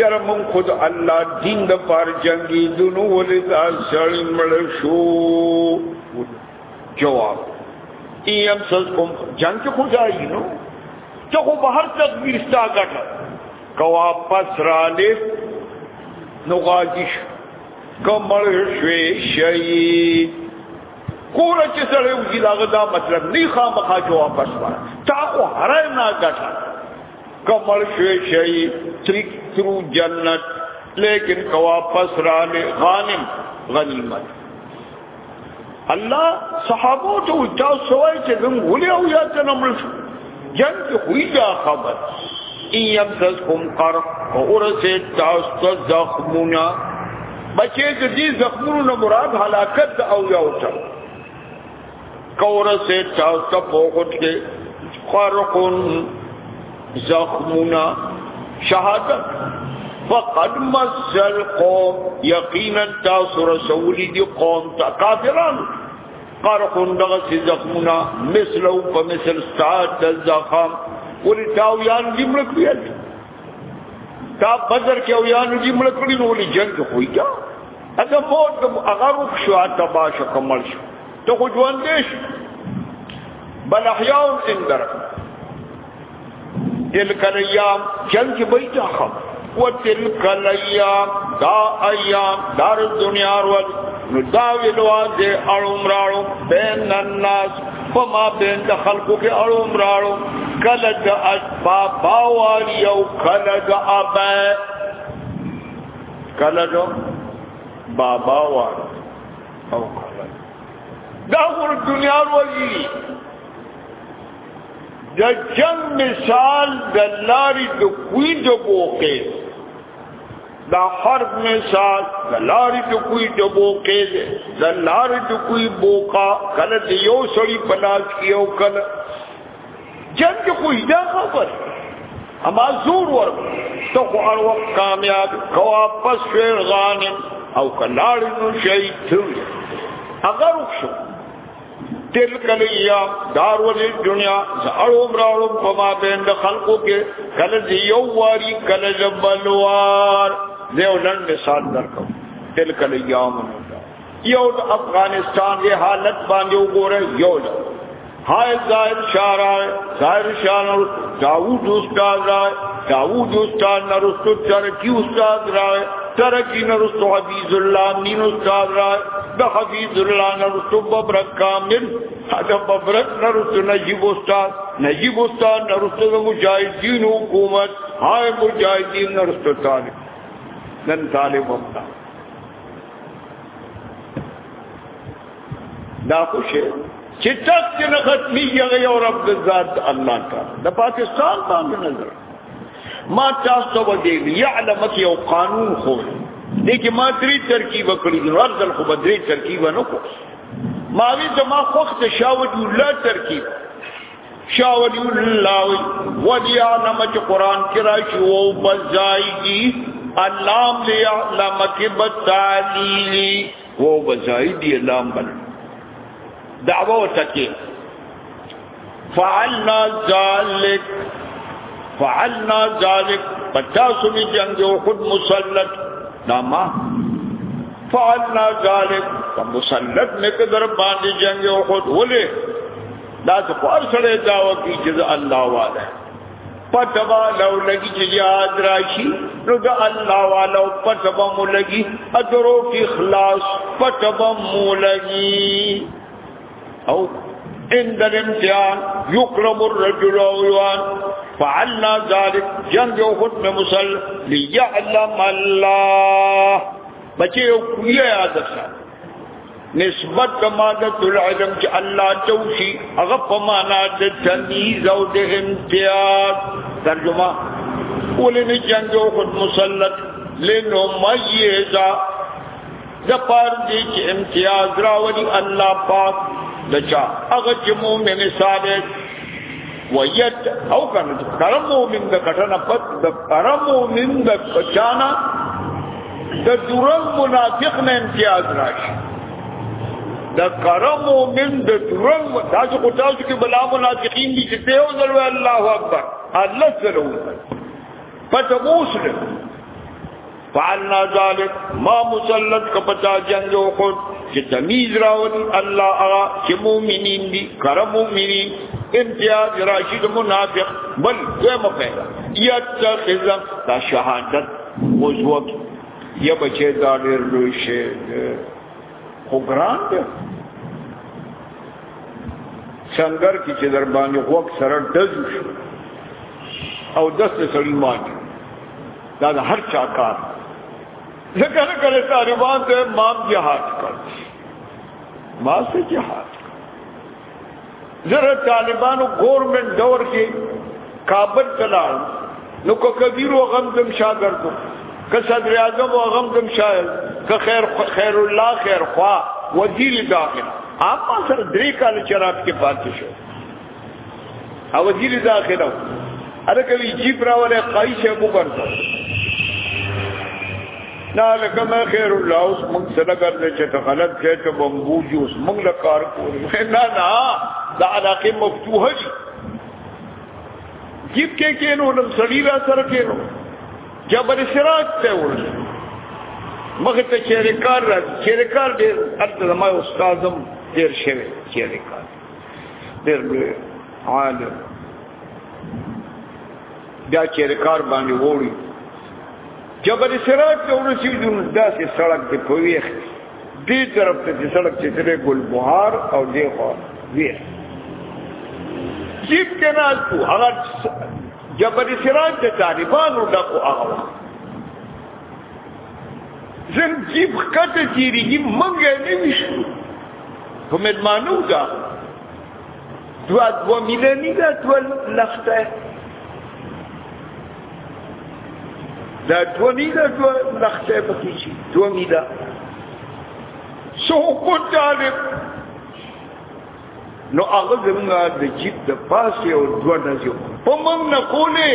یاره مون خود الله دین د پار جنگی دونو ولې دا سړی مړ شو جواب ایم سز کوم جنگ کې خو ځای نو ته خو به هر تدبیر ستا ګټه کو واپس را لې نو غاجش کمل شوي شي کور چې سره وګی داغه دا مطلب نه خامخا جو واپس وره تا خو هر نه ګټه کمل شوي شي تریک ترو جنت لیکن کو واپس را لې غانم غنیمت الله صحابو ته او تاسو وای چې زم ولې او یا ته نمل جن کې خوې دا خبر ان يمسسكم قرح اورسه تاسو زخمونه بچې د دې زخمونو نه مراد هلاکت او یا او ته کورسه تاسو په وخت کې قرقن زخمنا شهادت فقد مسل قوم یقینا تاسو رسولی دی قوم تا کافران قرخون دغه سی زخمنا مثلو په مثل سات زخم ولی تاو یان دی ملک بیل تا بدر کې او یان دی ملک کړي نو ولی جنگ خوې جا اګه موت هغه روښ شو تبا شو کمل شو ته خو ژوند دې بل احیاء اندر تلک الیام چل چې بای چا خم و تلک الیام دا ایام دار دنیا ورځ نو دا ویلوا دې اړوم راړو بین الناس فما بین د خلقو کې اړوم راړو کله د اسبا باوار یو کله د ابا کله د بابا وار او کله دا ور دنیا ورځي د جنگ مثال د لارې د کوی د بوقې د حرب مثال د لارې د کوی د بوقې د لارې د کوی بوقا کله د یو سړی په لاس کې یو کله جنگ خو دا خبر اما زور ور ته خو هر وخت کامیاب کو واپس شي غانم او کلاړ نو شي ته اگر وښه تلک الیا دار ولی دنیا زعلوم راولوم فما بین دا خلقو کے کل زیو واری کل زبلوار دیو لن مثال درکو تلک الیا منودا یو دا افغانستان دی حالت باندې وګوره یو دا ہائے ظاہر شار آئے ظاہر شار داود استاد آئے داود استاد نرستو چرکی استاد رائے ترکی نرستو حبیز اللہ نین استاد رائے د حفیظ الله نرسو ببرک کامل دا ببرک نرسو نجیب استاد نجیب استاد نرسو د مجاهدین حکومت هاي مجاهدین نرسو طالب نن طالب هم دا دا خوشه چې تاسو نه ختمي یو رب ذات الله تعالی د پاکستان باندې نظر ما تاسو ته ودی یعلم کی او قانون خو دې کې ما درې ترکیب کړی دي ورځل خو به درې ترکیب نه کو ما وی زما خوخت شاوج الله ترکیب شاوج الله ودی علم چې قران کې راشي او بزایږي علام لیعلم کې بتعلیلی او بزای دی علام بل دعوه تکي فعلنا ذالک فعلنا ذالک پچاسو می جنگ او خود مسلط ناما فعلنا ذالک مسلط می که در باندې جنگ او خود ولې دا څه پر سره دا وکی چې الله والا پټوا لو لګي چې یاد راشي نو دا الله والا پټوا مو لګي اجرو کی خلاص پټوا مو لګي او عند الامتحان يكرم الرجل او يوان فعلنا ذلك جنگ او خود میں مسل ليعلم الله بچے او کلیہ یاد رکھا نسبت مادت العلم چې الله توشي هغه په معنا د تمیز او د امتیاز ترجمه ولې نه جنگ او خود مسلط لنو ميزا د پاره دې چې امتیاز راوړي الله پاک دچا هغه چې مؤمن صالح ویت او کنه کرم مؤمن د کټنه پد د کرم مؤمن د بچانا د دورن منافق نه امتیاز راشي د کرم مؤمن د دورن تاسو کو تاسو کې بلا منافقین دي چې ته او ذل الله اکبر الله ذلو پته موسلم فعلنا ذلك ما مسلط کپتا جنگ او خود چې تمیز راوړي الله هغه چې مؤمنین دي کرم مؤمنین امتیاز راشد منافق بل دوه مفهره یتخذ دا شهادت موضوعت یا بچی دا ډیر لوی شی خو ګران دی څنګه کې چې در باندې وخت سره دز او دست سړي ماته دا د هر چا کار ځکه نه کله طالبان ته مام جهاد کړ ما سه جهاد زره طالبانو ګورنمنت دور کې کابل تلال نو کو کبیر و غم دم شاګردو که صدر اعظم و غم دم شاعر که خیر خیر الله خیر خوا وزیر داخله اما سره درې کال چراب کې پاتې شو او وزیر داخله اره کوي جیب راوړې قایش ابو برته نا لکه ما خیر الله اوس موږ سره ګرځي چې ته غلط کې ته بمبوجي اوس موږ له کار کوو نه نه دا علاقه مفتوحه دي جیب کې کې نو نم سړی را سره کې نو جبر سراج ته ورسې مخ ته چیرې کار را چیرې کار دې ارته ما استادم تیر شوی چیرې کار ډېر لوی عالم دا چې کار باندې وړي جبل سراج ته ورسېدو دا چې سړک دی په ویخ دې طرف ته چې سړک چې ترې ګل بهار او دې خو ویخ جیب کې نه کو هغه جبل سراج د طالبانو ډکو هغه زم جیب کته تیریږي منګه نه وشو په مېلمانو دا دوا دوا مليوني دا دوا لخته دا دوا ميلا دوا لخته پکې شي دوا ميلا سو کو طالب نو هغه زمونږه د جیب د پاسه او دوه نه جو په موږ نه کولې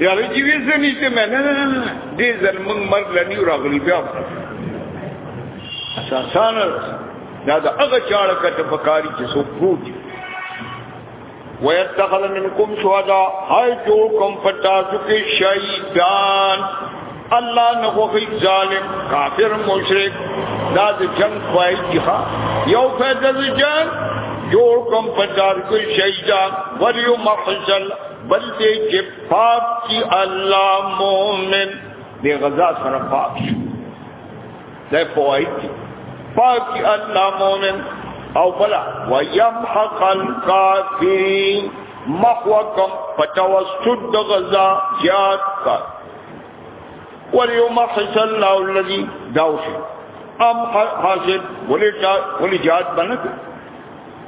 یاره چې وې زنی ته مې نه نه نه دې ځل موږ مرګ لنی راغلی بیا اساسان دا د هغه چاړه کته پکاري چې سو پروت ويتخذ منكم شهداء هاي جو کوم پتا چکه شهیدان الله نه خوخی ظالم کافر مشرک دا د جنگ فائد دی ها یو فائدہ د جنگ جوړ کوم پتا کوئی شهیدان ولیو محزل بل دې چې پاک کی الله مؤمن دې غزا سره پاک شي دا فواید دي پاک کی الله مؤمن او بلا ويمحق الكافرين محوكم فتوسط د غزا زیاد کا وليمحص الله الذي داوش ام حاصل ولي جهاد بنک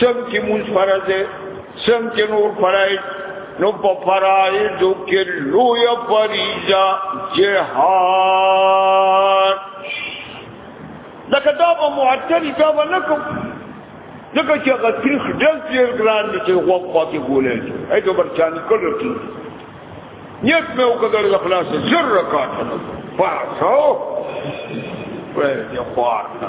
سم کې مونږ فرض ده سم کې نور فرایض نو په فرایض کې لوی فریضه جهاد لکه دا به معتری دا به نه کوم لکه چې هغه تاریخ ډېر ډېر ګران دي چې غوږ پاتې ګولې شي اې ته برچان کړو کی نیت مې وکړل د خلاص زر رکعات نه پاسو پرې یې خوار نه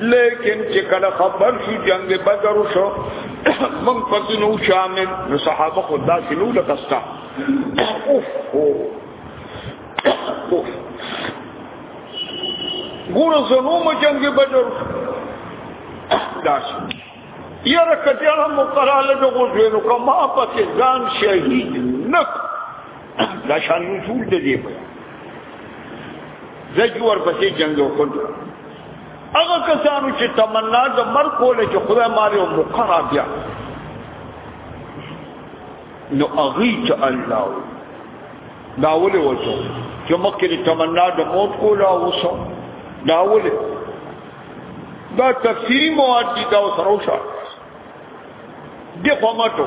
لیکن چې کله خبر شو جنگ بدر شو من پس نو شامل نو صحابه خدا شنو لکستا اوف اوف ګورو زنو مجنګ بدر داش یاره کته هم مقراله د غوښوي نو کما پکې ځان شهید نک دا شان اصول دې دی په زج ور پسې جنگ وکړ هغه کسانو چې تمنا د مر کوله چې خدای ماري او مقرا بیا نو اغي ته الله دا ولې وځو چې مکه تمنا د موت کوله اوسه دا ولې دا تفسیری مواد دي دا سره وشو دغه ماټو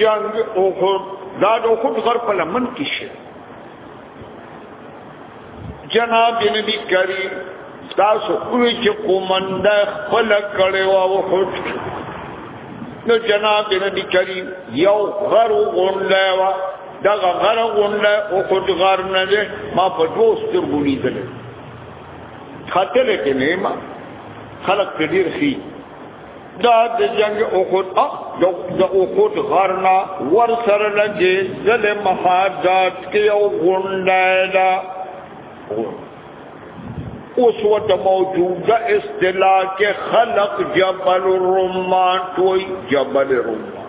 جنگ او خو دا د خود غر په لمن کې شي جناب نبی کریم تاسو کوی چې کومند خپل کړي او خود نو جناب نبی کریم یو غر غونډه وا دغه غر غونډه او خود غر نه ما په دوه سترګو لیدل خاتل کې نه ما خلق په ډیر خي دا د جنگ او خود اخ د او خود غرنا ور سره لګي زل محاجات کې او غونډایلا اوس وت موجوده اصطلاح کې خلق جبل الرمان توي جبل الرمان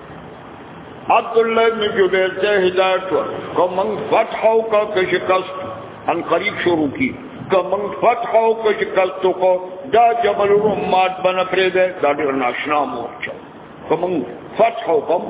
عبد الله بن جبیر ته هدایت کوم فتح او کا کشکست ان قریب شروع کی کوم فتح او کشکست کو دا جبل الرمات بن پرې ده دا ډیر ناشنا مورچا کوم فتح او کوم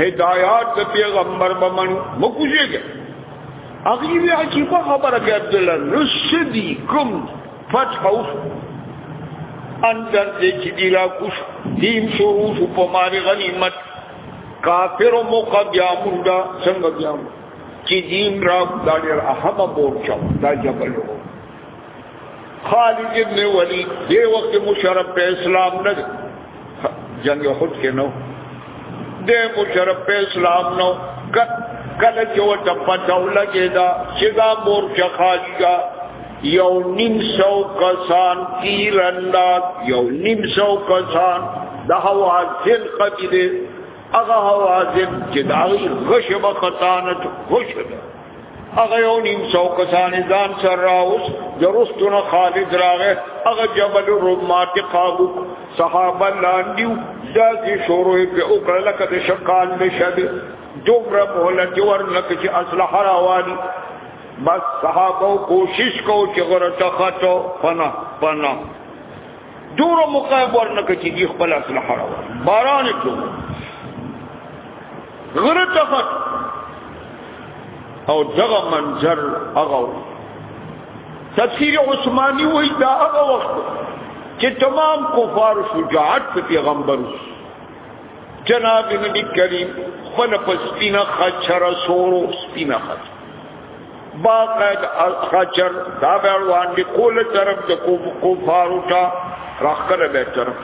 هدایات د پیغمبر به منو مکوږي اغلی بیا چې په خبره کې عبد الله رشدی کوم فتح اوس اندر دې چې دی را کوش دیم شروع شو په مال غنیمت کافر مو قبیا موندا څنګه بیا چې دیم را دا ډېر اهم بورچا دا جبل وو خالد ابن ولید دی وخت مشرف په اسلام نه جنگ احد کې نو د مشرف په اسلام نو کله چې و ټپا چولا کې دا چې دا مور چخاجا یو نیم سو کسان تیر انداز یو نیم سو کسان دا هوا ځل قبیله هغه هوا ځل چې دا غشبه خطانت خوشبه هغه یو نیم سو کسان ځان سره راوس جرستونه خالد راغه هغه جبل رمات قابو صحابه لاندیو داسې شروع په وکړه لکه د شقان نشد دومره مهلت ورنکه چې اصلح راوالي بس صحابه کوشش کو چې غره تخته پنا پنا دورو موقع ورنه کچې دی خپل اصله حرام باران ته غره تخت او دغه منظر هغه تفسیر عثماني وای دا هغه وخت چې تمام کفار شجاعت په پیغمبر جناب نبی کریم خپل پسپینا خچر سورو سپینا خچر باقاعد خچر دا به روان دي کول طرف د کفار وټا راخره به طرف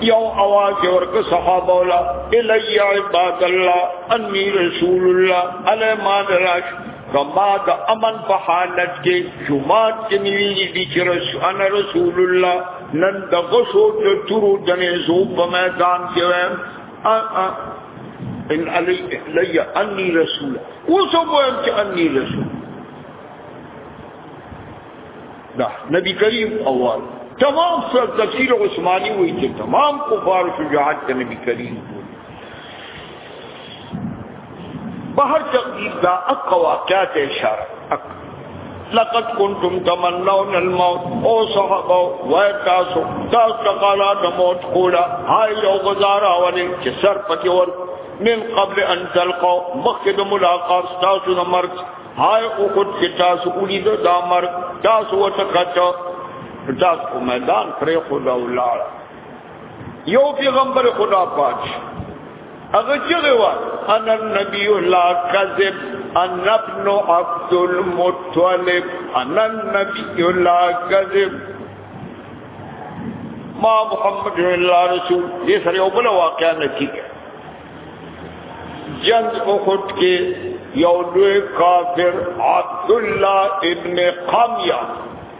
یو आवाज ورک صحابه ولا الی عباد الله انی رسول الله علی ما دراش کما د امن په حالت کې جمعات کې نیویږي دي چې رسول انا رسول الله نن د غشو د تورو جنې زو په میدان کې وایم ان علی احلی انی رسول اوس هم وایم چې انی رسول دا نبی کریم اول تمام سر تفسیر عثماني وایي چې تمام کفار شجاعت د نبی کریم بهر تقدیر دا اق واقعات اشاره اق لقد كنتم تمنون الموت او صحابه و تاسو تاسو تقالا د موت کولا هاي یو گزارا ولې چې سر پکې ور من قبل ان تلقوا مخکې د ملاقات تاسو د مرګ هاي او خود کې تاسو ولید دا مرګ تاسو وته کټ تاسو میدان پرې خو دا ولاړ یو پیغمبر خدا پاک هغه چغه وا ان النبی لا کذب ان ابن عبد المطلب ان النبی لا کذب ما محمد الله رسول دې سره یو بل واقعا نکی جنگ احد کې یو لوی کافر عبد الله ابن قمیه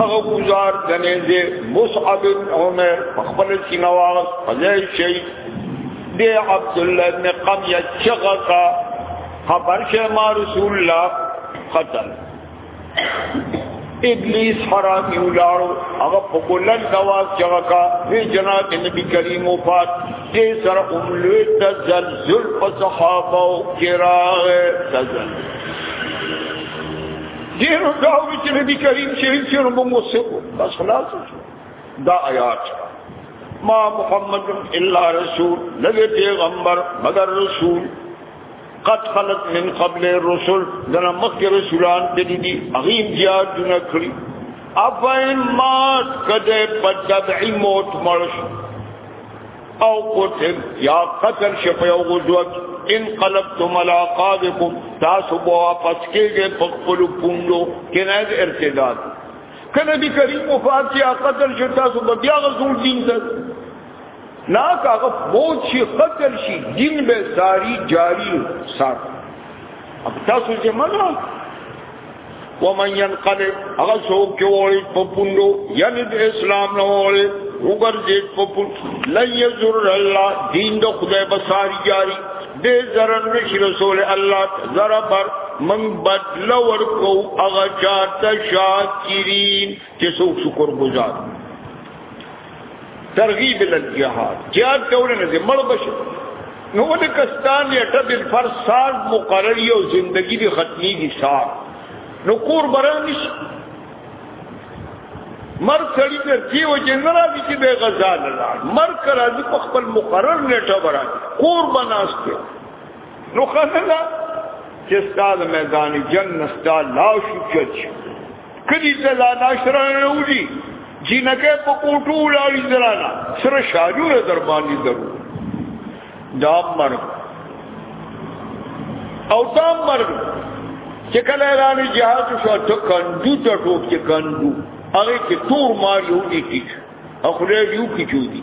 هغه گزار کنه دې مصعب بن عمر خپل سینواز فزای شي دې عبد الله بن قميه شغقا خبر شه ما رسول الله قتل ابلیس حرامی ولارو هغه په کولن دواز چغکا وی جناب نبی کریم وفات دې سره هم لوی تزلزل په صحابه او کراغ تزلزل دینو داوی چې نبی کریم شریف چې موږ وسکو بس خلاص دا آیات ما محمد الا رسول لګي پیغمبر مگر رسول قد خلق من قبل الرسل دنا مخکې رسولان د دې اغیم زیاد جنا کړی افاین مات کده په تبعی موت مرش او قتل یا قتل شپ یو غزوه ان قلبتم على قادكم تاسو بو واپس کېږئ په خپل پوندو کې نه ارتداد کله دې کریم وفات کې قتل شو تاسو به بیا غزول دین ته نا کاغه موت شي قتل شي دین به ساری جاری سات اب تاسو چې منو ومن ينقلب هغه څوک چې وړي په پوندو یعنی د اسلام نه وړي وګرځي په پوند لن يزر الله دین د خدای بساری جاری دې زرن نشي رسول الله زرا پر من بدل ورکو هغه چاته شاکرین چې څوک شکر گزار ترغیب ال جهاد جهاد کول نه دي مړ بشو نو ولې کستان یا ټبل فر سال مقرر یو زندگی دی ختمی دي سال نو کور برانش مر سړی نه دی او جن راځي چې به غزا نه لاړ مر راځي په خپل مقرر نیټه برا کور بناسته نو خنه چې ستاد میدان جنت ستاد لاو شو چچ کدی ته لا ناشرانه نه ودی جنکه په کوټو لاړی درانا سره شاجو له در باندې درو دا مرګ او دا مرګ چې کله اعلان جهاد شو ته کندو ته ټوک چې کندو هغه کې تور مار یو دي ټیک او خدای یو کې چودي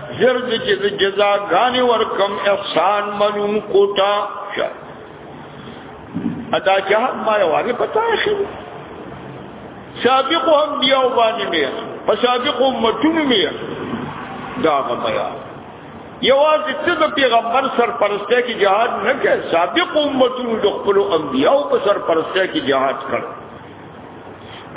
زر دې چې د جزا غاني ورکم احسان معلوم کوټا ادا جهاد ما یواري پتا شي سابق هم بیا وبانی مې په سابق امتونو مې دا غمیا یوازې څه د پیغمبر سرپرسته کې جهاد نه کړ سابق امتونو د خپل انبیاو په سرپرسته کې جهاد کړ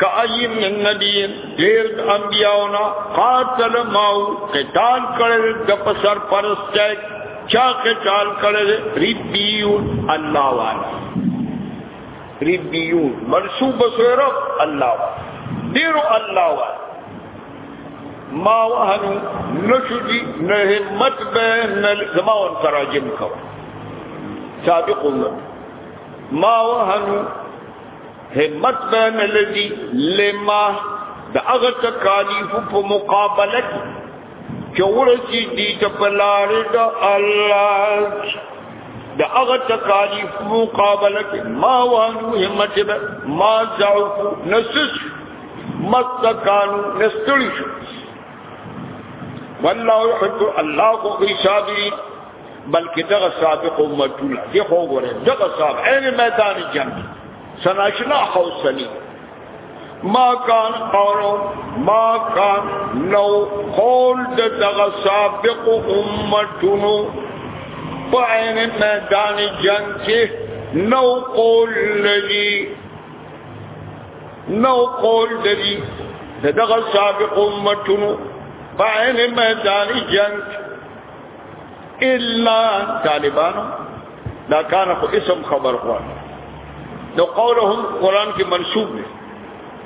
کای من نبی دیر انبیاونا قاتل ماو قتال کړل د پسر پرست چا قتال کړل ربیون الله والا ربیون منسوب سره الله دیر الله والا ما وهنو نشجی نه همت به نه زماون تراجم کو سابقون ما وهنو همت به ملدی لما د هغه تکالیف په مقابله کې چورسی دی ته پلار د الله د هغه تکالیف مقابله کې ما وانو همت به ما ضعف نسس مستکان نستړي والله يحب الله غفور صابرين بلکې دغه سابق امتونه دی خو ګوره دغه صاحب عین میدان جنگ سناشنا حوصلی ما کان قولو ما کان نو قول دغه سابق امتونو په عین میدان جنگ کې نو قول لدی نو قول لدی دغه سابق امتونو په عین میدان جنگ الا طالبانو دا کان خو اسم خبر خو نو قولهم قران کې منسوب دی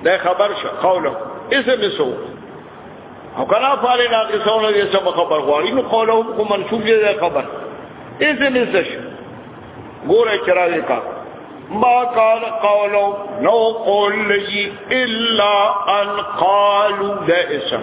دا خبر شو قوله اسم سو او کنا فعل دا قصونه دې سم خبر خو نو قولهم کو منسوب دی دا خبر اسم سش ګوره چرای کا ما قال قولو نو قول لي الا ان قالوا دا اسم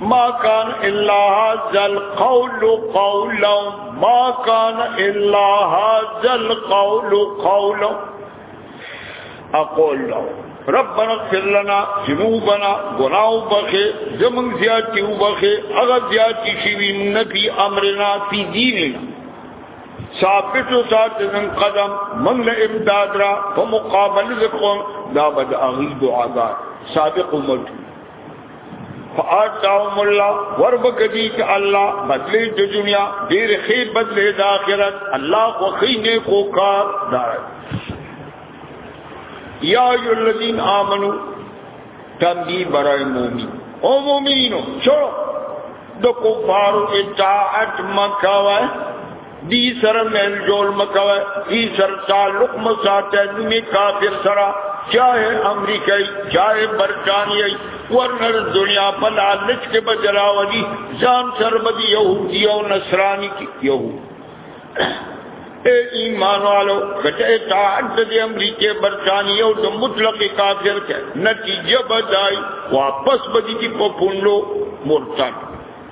ما کان الا هذا القول قولا ما کان الا هذا القول قولا اقول له ربنا اغفر لنا ذنوبنا گناو بخي زمن زیاتی و بخي اغا زیاتی شوی نبی امرنا فی دیننا ثابت و سات زن قدم من امداد را فمقابل ذکرون دا بد اغیب و عذاب سابق امت فآتاهم الله وربک دی ک الله بدلی د دنیا ډیر خې بدلی د آخرت الله خو خې نه کو کار دار یا ای الذین آمنو تنبی برای مومین او مومینو چلو د کفارو اطاعت مکوه دی سر میل جول مکوه دی سر تعلق مساته نمی کافر سرا چاہے امریکای چاہے برطانیای ورنر دنیا په لالچ کې بجراونی ځان سر بدی یهودی او نصرانی کی یهود اے ایمان والو کته اطاعت د امریکای برطانیای او د مطلق کافر ته نتیجه بدای واپس بدی کی په پوندو مرتد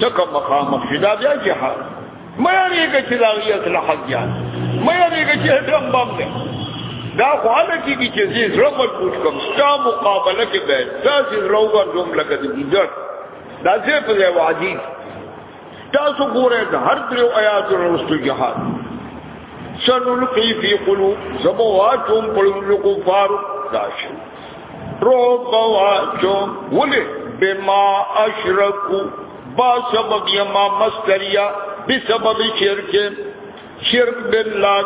تکا مقام خدا بیا جهاد مې یې کې چې دا یې اصل حق یا مې یې کې چې ډم بم دی دا خو هله کېږي چې زه زړه مضبوط کوم ستا مقابله کې به داسې زړه وګرځوم لکه د ګیدړ دا زه په ځای واجب تاسو ګورئ د هر درو آیاتو وروسته جهاد سنلقي في قلوب زبواتهم قلوب الكفار داشي روب واچو ولی بما اشرکو با سبب یما مستریا بی سبب شرک شرک باللہ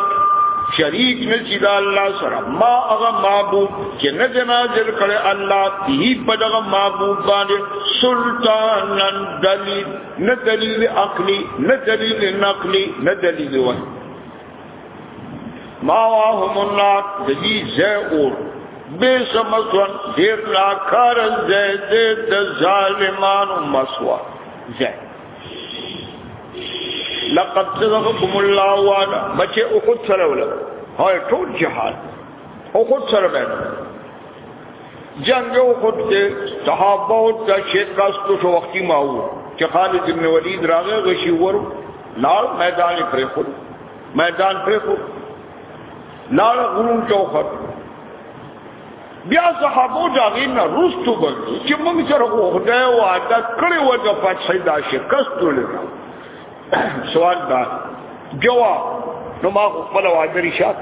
شریک نشي دا الله سره ما هغه معبود چې نه جنازل کړي الله دی په دغه معبود باندې سلطانن دلیل نه دلیل عقلی نه دلیل نقلی نه دلیل وحی ما واهم النار ددی زی اور بے سمسون دیر لاکار زی دی دا ظالمان مسوا زی لقد صدقكم الله وعدا بچه اخد سره ولا هاي ټول جهاد اخد سره بينه جنگ او خود کې صحابه او د شیخ راستو شو وخت ما وو چې خالد ابن ولید راغی غشي ور لال میدان پرې خو میدان پرې خو لال غرون چوخت بیا صحابو داغی نه رستو بل چې موږ سره خدای او عادت کړي و د پاتشي دا شکست ولر سوال دا جواب نو ما خپل وادري شات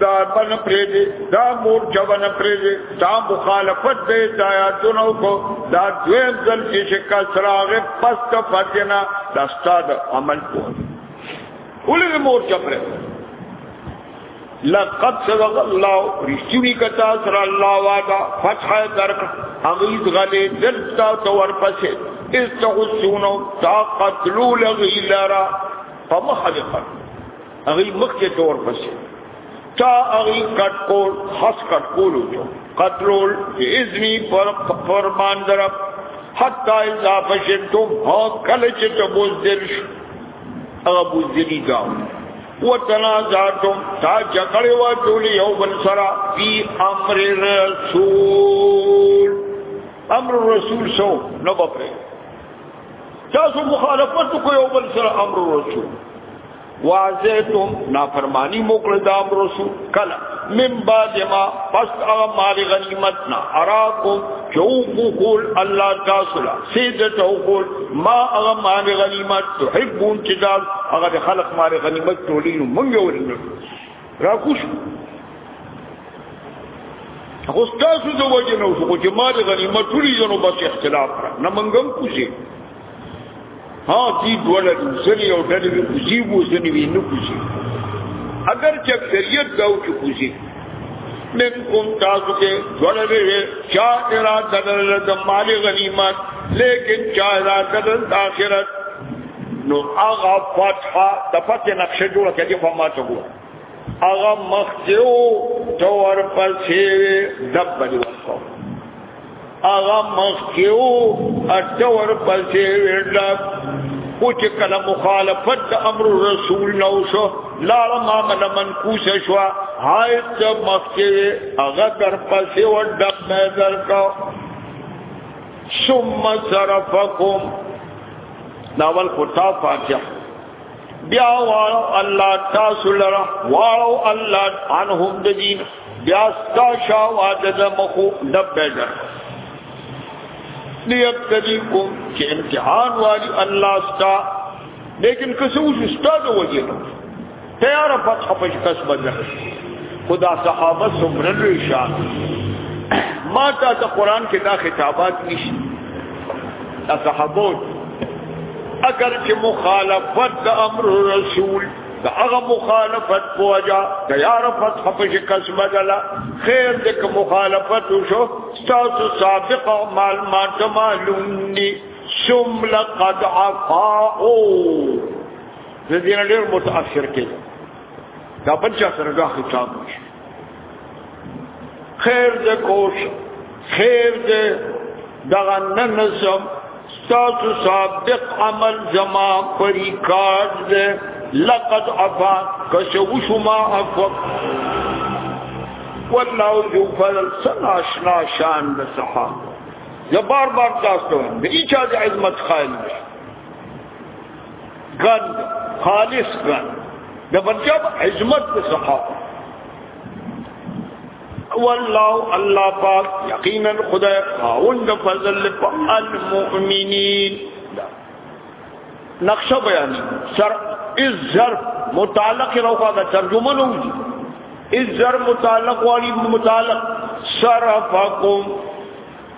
دا بن پریدی دا مور جوان پریدی دا مخالفت دے دایاتونو کو دا دویم ځل کې چې کسراغ پس کا فتنه دا استاد عمل کو ولې مور جبره لقد صدق الله رښتینی کتا سر الله وادا فتح درک اغیز غلی دلتا تو ورپسې استغسونو طاقت لول غیلرا فمحلقا هغه مخ کې تور پسې تا هغه کټ کول خاص کټ کول جو قتلول اذنی پر فرمان درب حتا اذا فشلتم ها کله چې ته بوز دل شو هغه بوز دلی گاو وتنازعتم تا جګړه وا ټول یو بل سره فی امر رسول امر رسول سو نو بپره تاسو مخالفت کو یو بل سره امر رسول واجهتم نافرمانی موکړه د امر رسول کلا من بعد ما پس هغه مال غنیمتنا اراکم جو قول الله تاسو لا سیده تو قول ما هغه مال غنیمت تحبون چې دا هغه خلق مال غنیمت ټولین مونږ ورنه را کوش خو تاسو د وجه نو خو چې مال غنیمت ټولې جنو بس اختلاف نه منګم کوشي ها دې دوله ځنی او ډلې وي کوزي وو ځنی وي نو کوزي اگر چې اکثریت داو چې کوزي من کوم تاسو کې دوله وي چا اراده لرله د مال غنیمت لیکن چا اراده لرله د آخرت نو هغه فتحه د فتح نقشه جوړه کړي په ما ته وګوره هغه مخکیو تور پسې دب باندې ورکو هغه مخکیو اټور پسې دب او چې کله مخالفت امر رسول نو شو لاړ ما من من کوش شو هاي ته مخکې هغه در پسې و دب مې درکو ثم صرفكم ناول خطاب فاتح بیا واړو الله تاسو لره واړو الله انهم د دین بیا ستا شاوات د مخو دبه در لیبتلیکم چې امتحان والی الله ستا لیکن کسو اوس ستا د وجه نو تیار فتح په کس بدل خدا صحابه سمرن رشان ما تا ته قران کې دا خطابات نشته تکحبوت اگر چې مخالفت د امر رسول دا هغه مخالفت پوجا د یار فتح په شکست بدلا خیر دې کوم مخالفت وشو تاسو سابق او مال ما تمالونی ثم لقد عفاو د دې نه ډېر متاثر کېږي دا بل چا سره دا خطاب شي خیر دې کوش خیر دې دغه ننسم ستاسو سابق عمل زما پر ریکارډ ده لقد عفا کشوشما عفا والله ذو فضل سنا شنا شان بسحا یا بار بار تاسو ته به ایچا د عظمت خایل ګن خالص ګن د بنجاب عظمت بسحا والله الله پاک یقینا خدای خاوند فضل په المؤمنین نقشه بیان سر از ظرف متعلق روخا دا ترجمه نو از ظرف متعلق والی متعلق صرفکم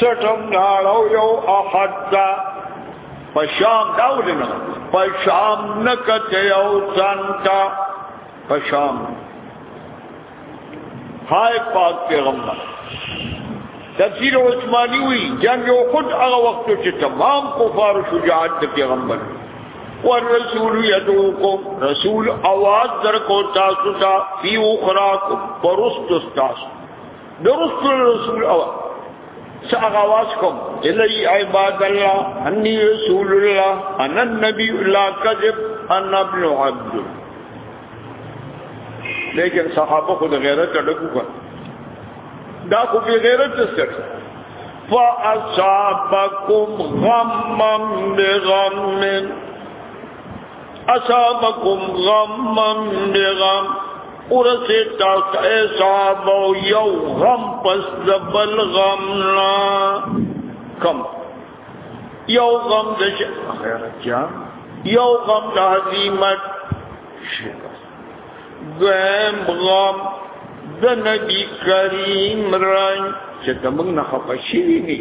سټم ناړو یو احد دا پشام داولنه پشام نکته یو ځانتا پشام هاي پاک پیغمبر تفسیر عثماني وی جنگ یو خود هغه وخت چې تمام کفار شجاعت د پیغمبر والرسول يدعوكم رسول आवाज در کو تاسو ته فی اخراکم پرست تاسو درست رسول او څه اغاواز کوم الی عباد الله انی رسول الله انا النبی لا کذب انا ابن عبد لیکن صحابه خود غیرت ډکو کړ دا خو به غیرت څه فاصابکم غمم بغمم اصابکم غمم بغم ورسه تاسو اصحاب یو غم پس دبل غم نا کم یو غم د یو غم د هزیمت دویم غم د نبی کریم رنج چې تمنګ نه خپشي وي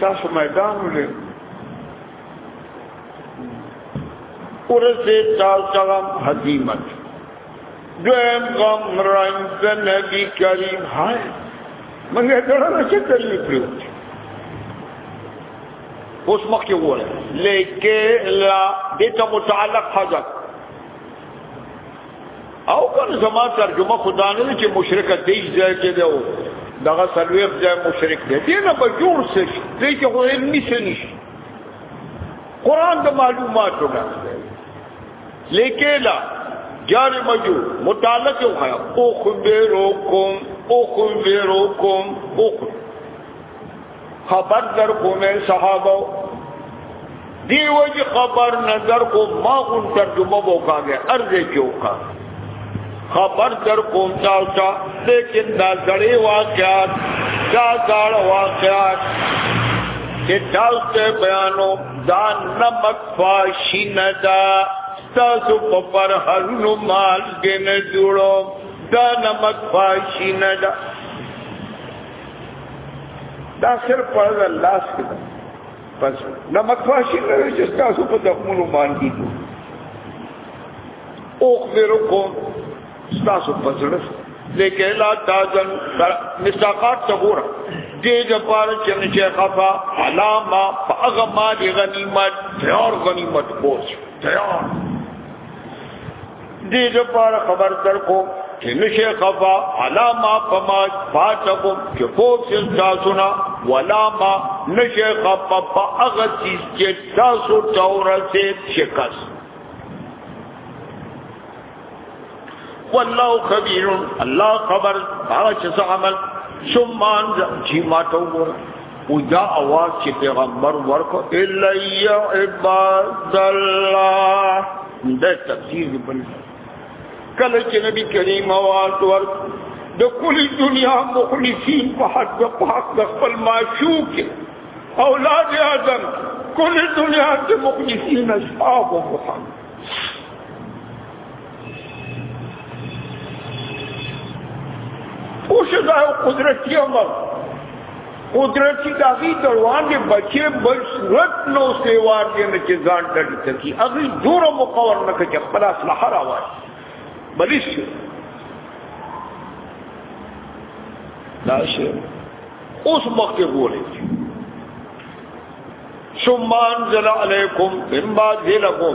تاسو میدان ولې ورسه چار چغم حکیمت دویم غم رنز نبی کریم های منگه دڑا نشه کلی پریوت اوس مخکې وره لیکه لا دیتا متعلق حاجت او کله زما ترجمه خدا نه چې مشرک دی ځای کې دی دغه سلویخ ځای مشرک دی دې نه به جوړ شي دې کې خو علم نشي نشي قران د معلوماتو نه لیکلا جار مجو متعلق یو خیا او خبروکم او خبروکم او خبر در کو میں صحابہ دیو جی خبر نظر کو ما ان ترجمہ بوکا گئے ارزے کیوں کا خبر در کوم چاوتا لیکن دا زړې واقعات دا زړ واقعات چې تاسو ته بیانو دا نمک فاشی نه دا تاسو په پر هرونو مال کې نه جوړو دا نمک فاشی نه دا دا صرف په الله کې ده پس نه مخواشي نه چې تاسو په دښمنو باندې دي او خبرو کو تاسو په ځړه لیکه لا تازن مستاقات تبور دې د پاره چې نه چې خفا علامه فغه ما دي غنیمت تیار غنیمت بوج تیار دې د پاره خبر درکو چې نشه خفا علامه پما پاتکم چې پوک سر تاسو نه ولا ما نشه خفا په هغه چیز چې تاسو تورته شکست والله خبير الله خبر هغه چې عمل ثم ان جی ما تو ګور او دا اواز چې پیغمبر ورکو الا عباد الله دا تفسیر دی بل کله چې نبی کریم آواز ورک د کلی دنیا مخلصین په حق د پاک د خپل معشوق اولاد اعظم کلی دنیا کې مخلصین اصحاب محمد اوس دا قدرتي امر قدرت چې داغي دروان دي بچي بل صورت نو سیوار دي نه چې ځان ډډ تکي اغي دور مقور نه کې خپل اصله حرا وای بلش لاشه اوس مخکې ګورې ثم انزل عليكم من بعد ذلكم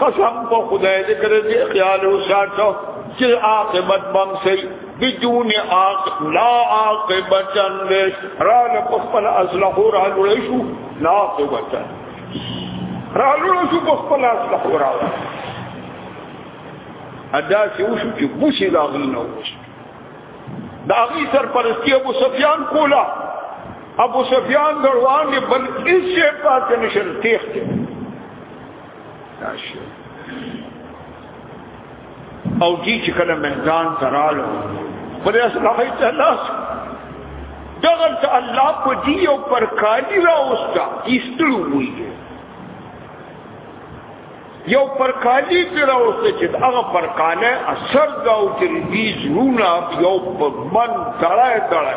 قسم په خدای دې کړې چې خیال وساتو چې عاقبت بم سي بدون آق لا عاقبتن لش را لپخپل اصلحو را لوړې شو لا عاقبتن را لوړې شو پخپل اصلحو را لوړې ادا چې وشو چې بوشي دا غل نه وشو دا غي سرپرستی ابو سفیان کولا ابو سفیان دروان دی بل هیڅ شي پاتې نشل تیخ دی او دې چې کله منځان ترالو پر اصلاحي تلاش دغه ته الله په دې او پر کالی راوستا ایستلو وی یو پر کالی پر راوسته چې هغه پر کاله اثر دا او چې دې زونه یو په من تړای تړای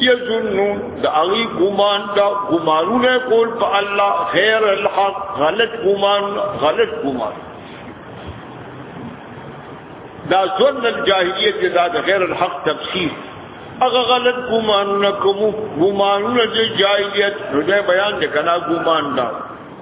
یظنون دا اغی گمان دا گمانون کول پا اللہ غیر الحق غلط گمان غلط گمان دا ظن الجاہلیت دا دا غیر الحق تفسیر اغا غلط گمانون کمو گمانون جاہلیت نو دے بیان دے کنا گمان دا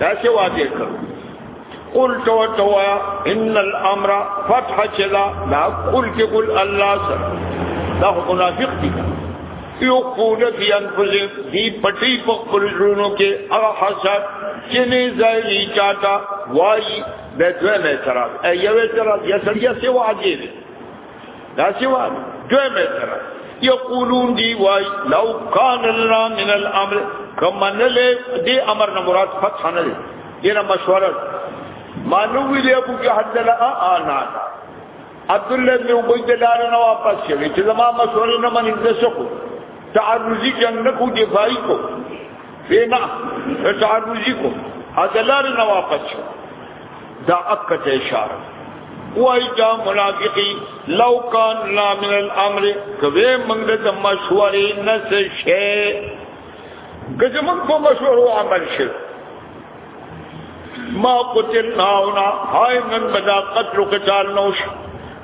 دا څه واقع کړ قل تو تو ان الامر فتح چلا دا قل کې قل الله سره دا منافق دي یو قول فی انفسهم دی پټی په خپل ژوندو کې هغه حسد چې نه ځای چاته وای د دوه نه تر ایو تر یا سړیا سی واجب دا سی وای دوی مې سره یقولون دی وای لو کان لنا من الامر کما نلې دې امر نه مراد فتح نه دی دې مشوره مانوی دی ابو جهل دلا انا عبد الله بن ابي دلال نه واپس شوی چې زما مشوره نه منې څه شو تعرضی جنگ نه کو دفاعی کو بینا تعرضی کو حضلار نه واپس شو دا اکا ته اشاره وای دا منافقی لو کان لا من الامر کوي موږ د مشورې نه څه شي ګزه موږ په مشورو عمل شي ما قتلنا هنا هاي من بدا قتل قتال نوش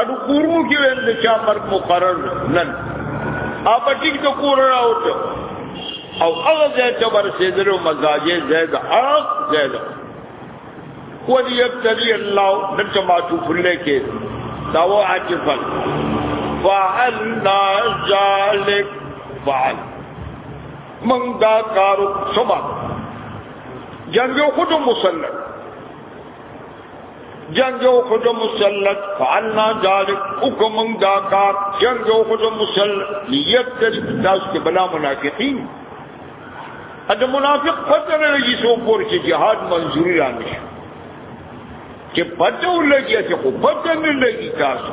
اډو کورمو کې ویل د چا مرګ مقرر نن اپ ټیک د کور راوته او هغه ځای ته ورسېدلو مزاجې زید اړه زید ودی یبتلی الله دته ما تو فلې کې داو عاجفل فعلنا ذلك فعل من دا کارو سبا جنگو خود مسلم جنگ یو خود مسلط فعلنا ذالک حکم دا کار جنگ یو خود مسلط نیت دې تاسو کې بلا منافقین اته منافق پته نه لګي سو پور چې jihad منظوري را نشي چې پته ولګي چې خو پته نه لګي تاسو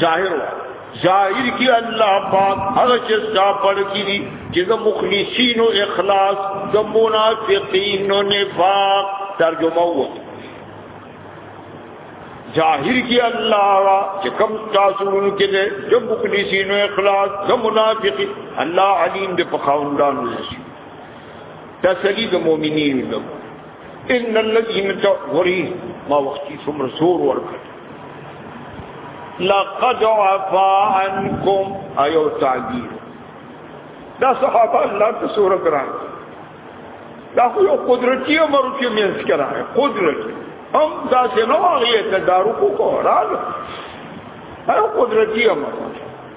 ظاهر و ظاهر کی الله پاک هغه چې ستا پړ کی دي چې د مخلصین او اخلاص د منافقین او نفاق ترجمه و ظاهر کی الله را چې کم تاسو کې دي د مخلصین او اخلاص د منافقین الله علیم د پخاوندان وشي تسلی د مؤمنین لپاره ان الذين تغري ما وختي څومره زور ورکړ لقد عفا عنكم ايو تعبير دا صحابه الله ته سور کران دا خو یو قدرتی امر کې مینس کرا ہے قدرت هم دا چې نو هغه ته دارو کو کو راغ هغه قدرتی امر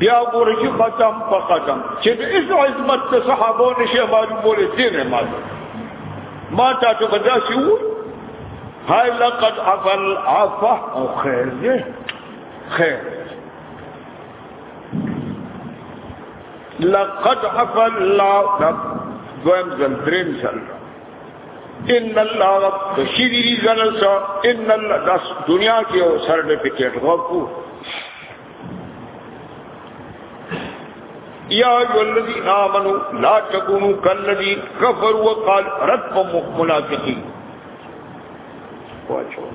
بیا ګوره چې ختم په ختم چې د اس عظمت ته صحابو نشه معلوم بوله دین معلوم ما تا ته بدا شو هاي لقد عفل عفا او خیر دې خیر لقد عفل لا دویم ځل دریم ځل ان الله بشری زنسا ان الله دنیا کې او سرټیفیکټ غوښتو یا ایو الذین آمنو لا تکونو کالذین کفروا وقال رب منافقین واچو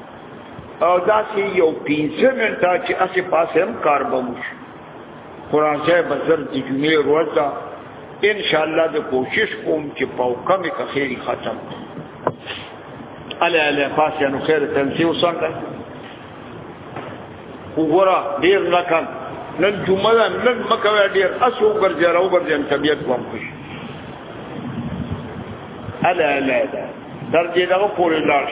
او دا سی یو پینځه منټه چې اسې پاسه هم کار بموش قران ځای بزر د جمعې ورځ ده ان شاء الله د کوشش کوم چې پاوکه مې کخېری ختم اله اله پاسه نو خیر تنسیو څنګه وګوره ډیر لکن نن جمعه ده نن مکوه ډیر اسو ګرځي راو ګرځي طبيعت کوم خوش الا الا دا درجه دا پورې لاش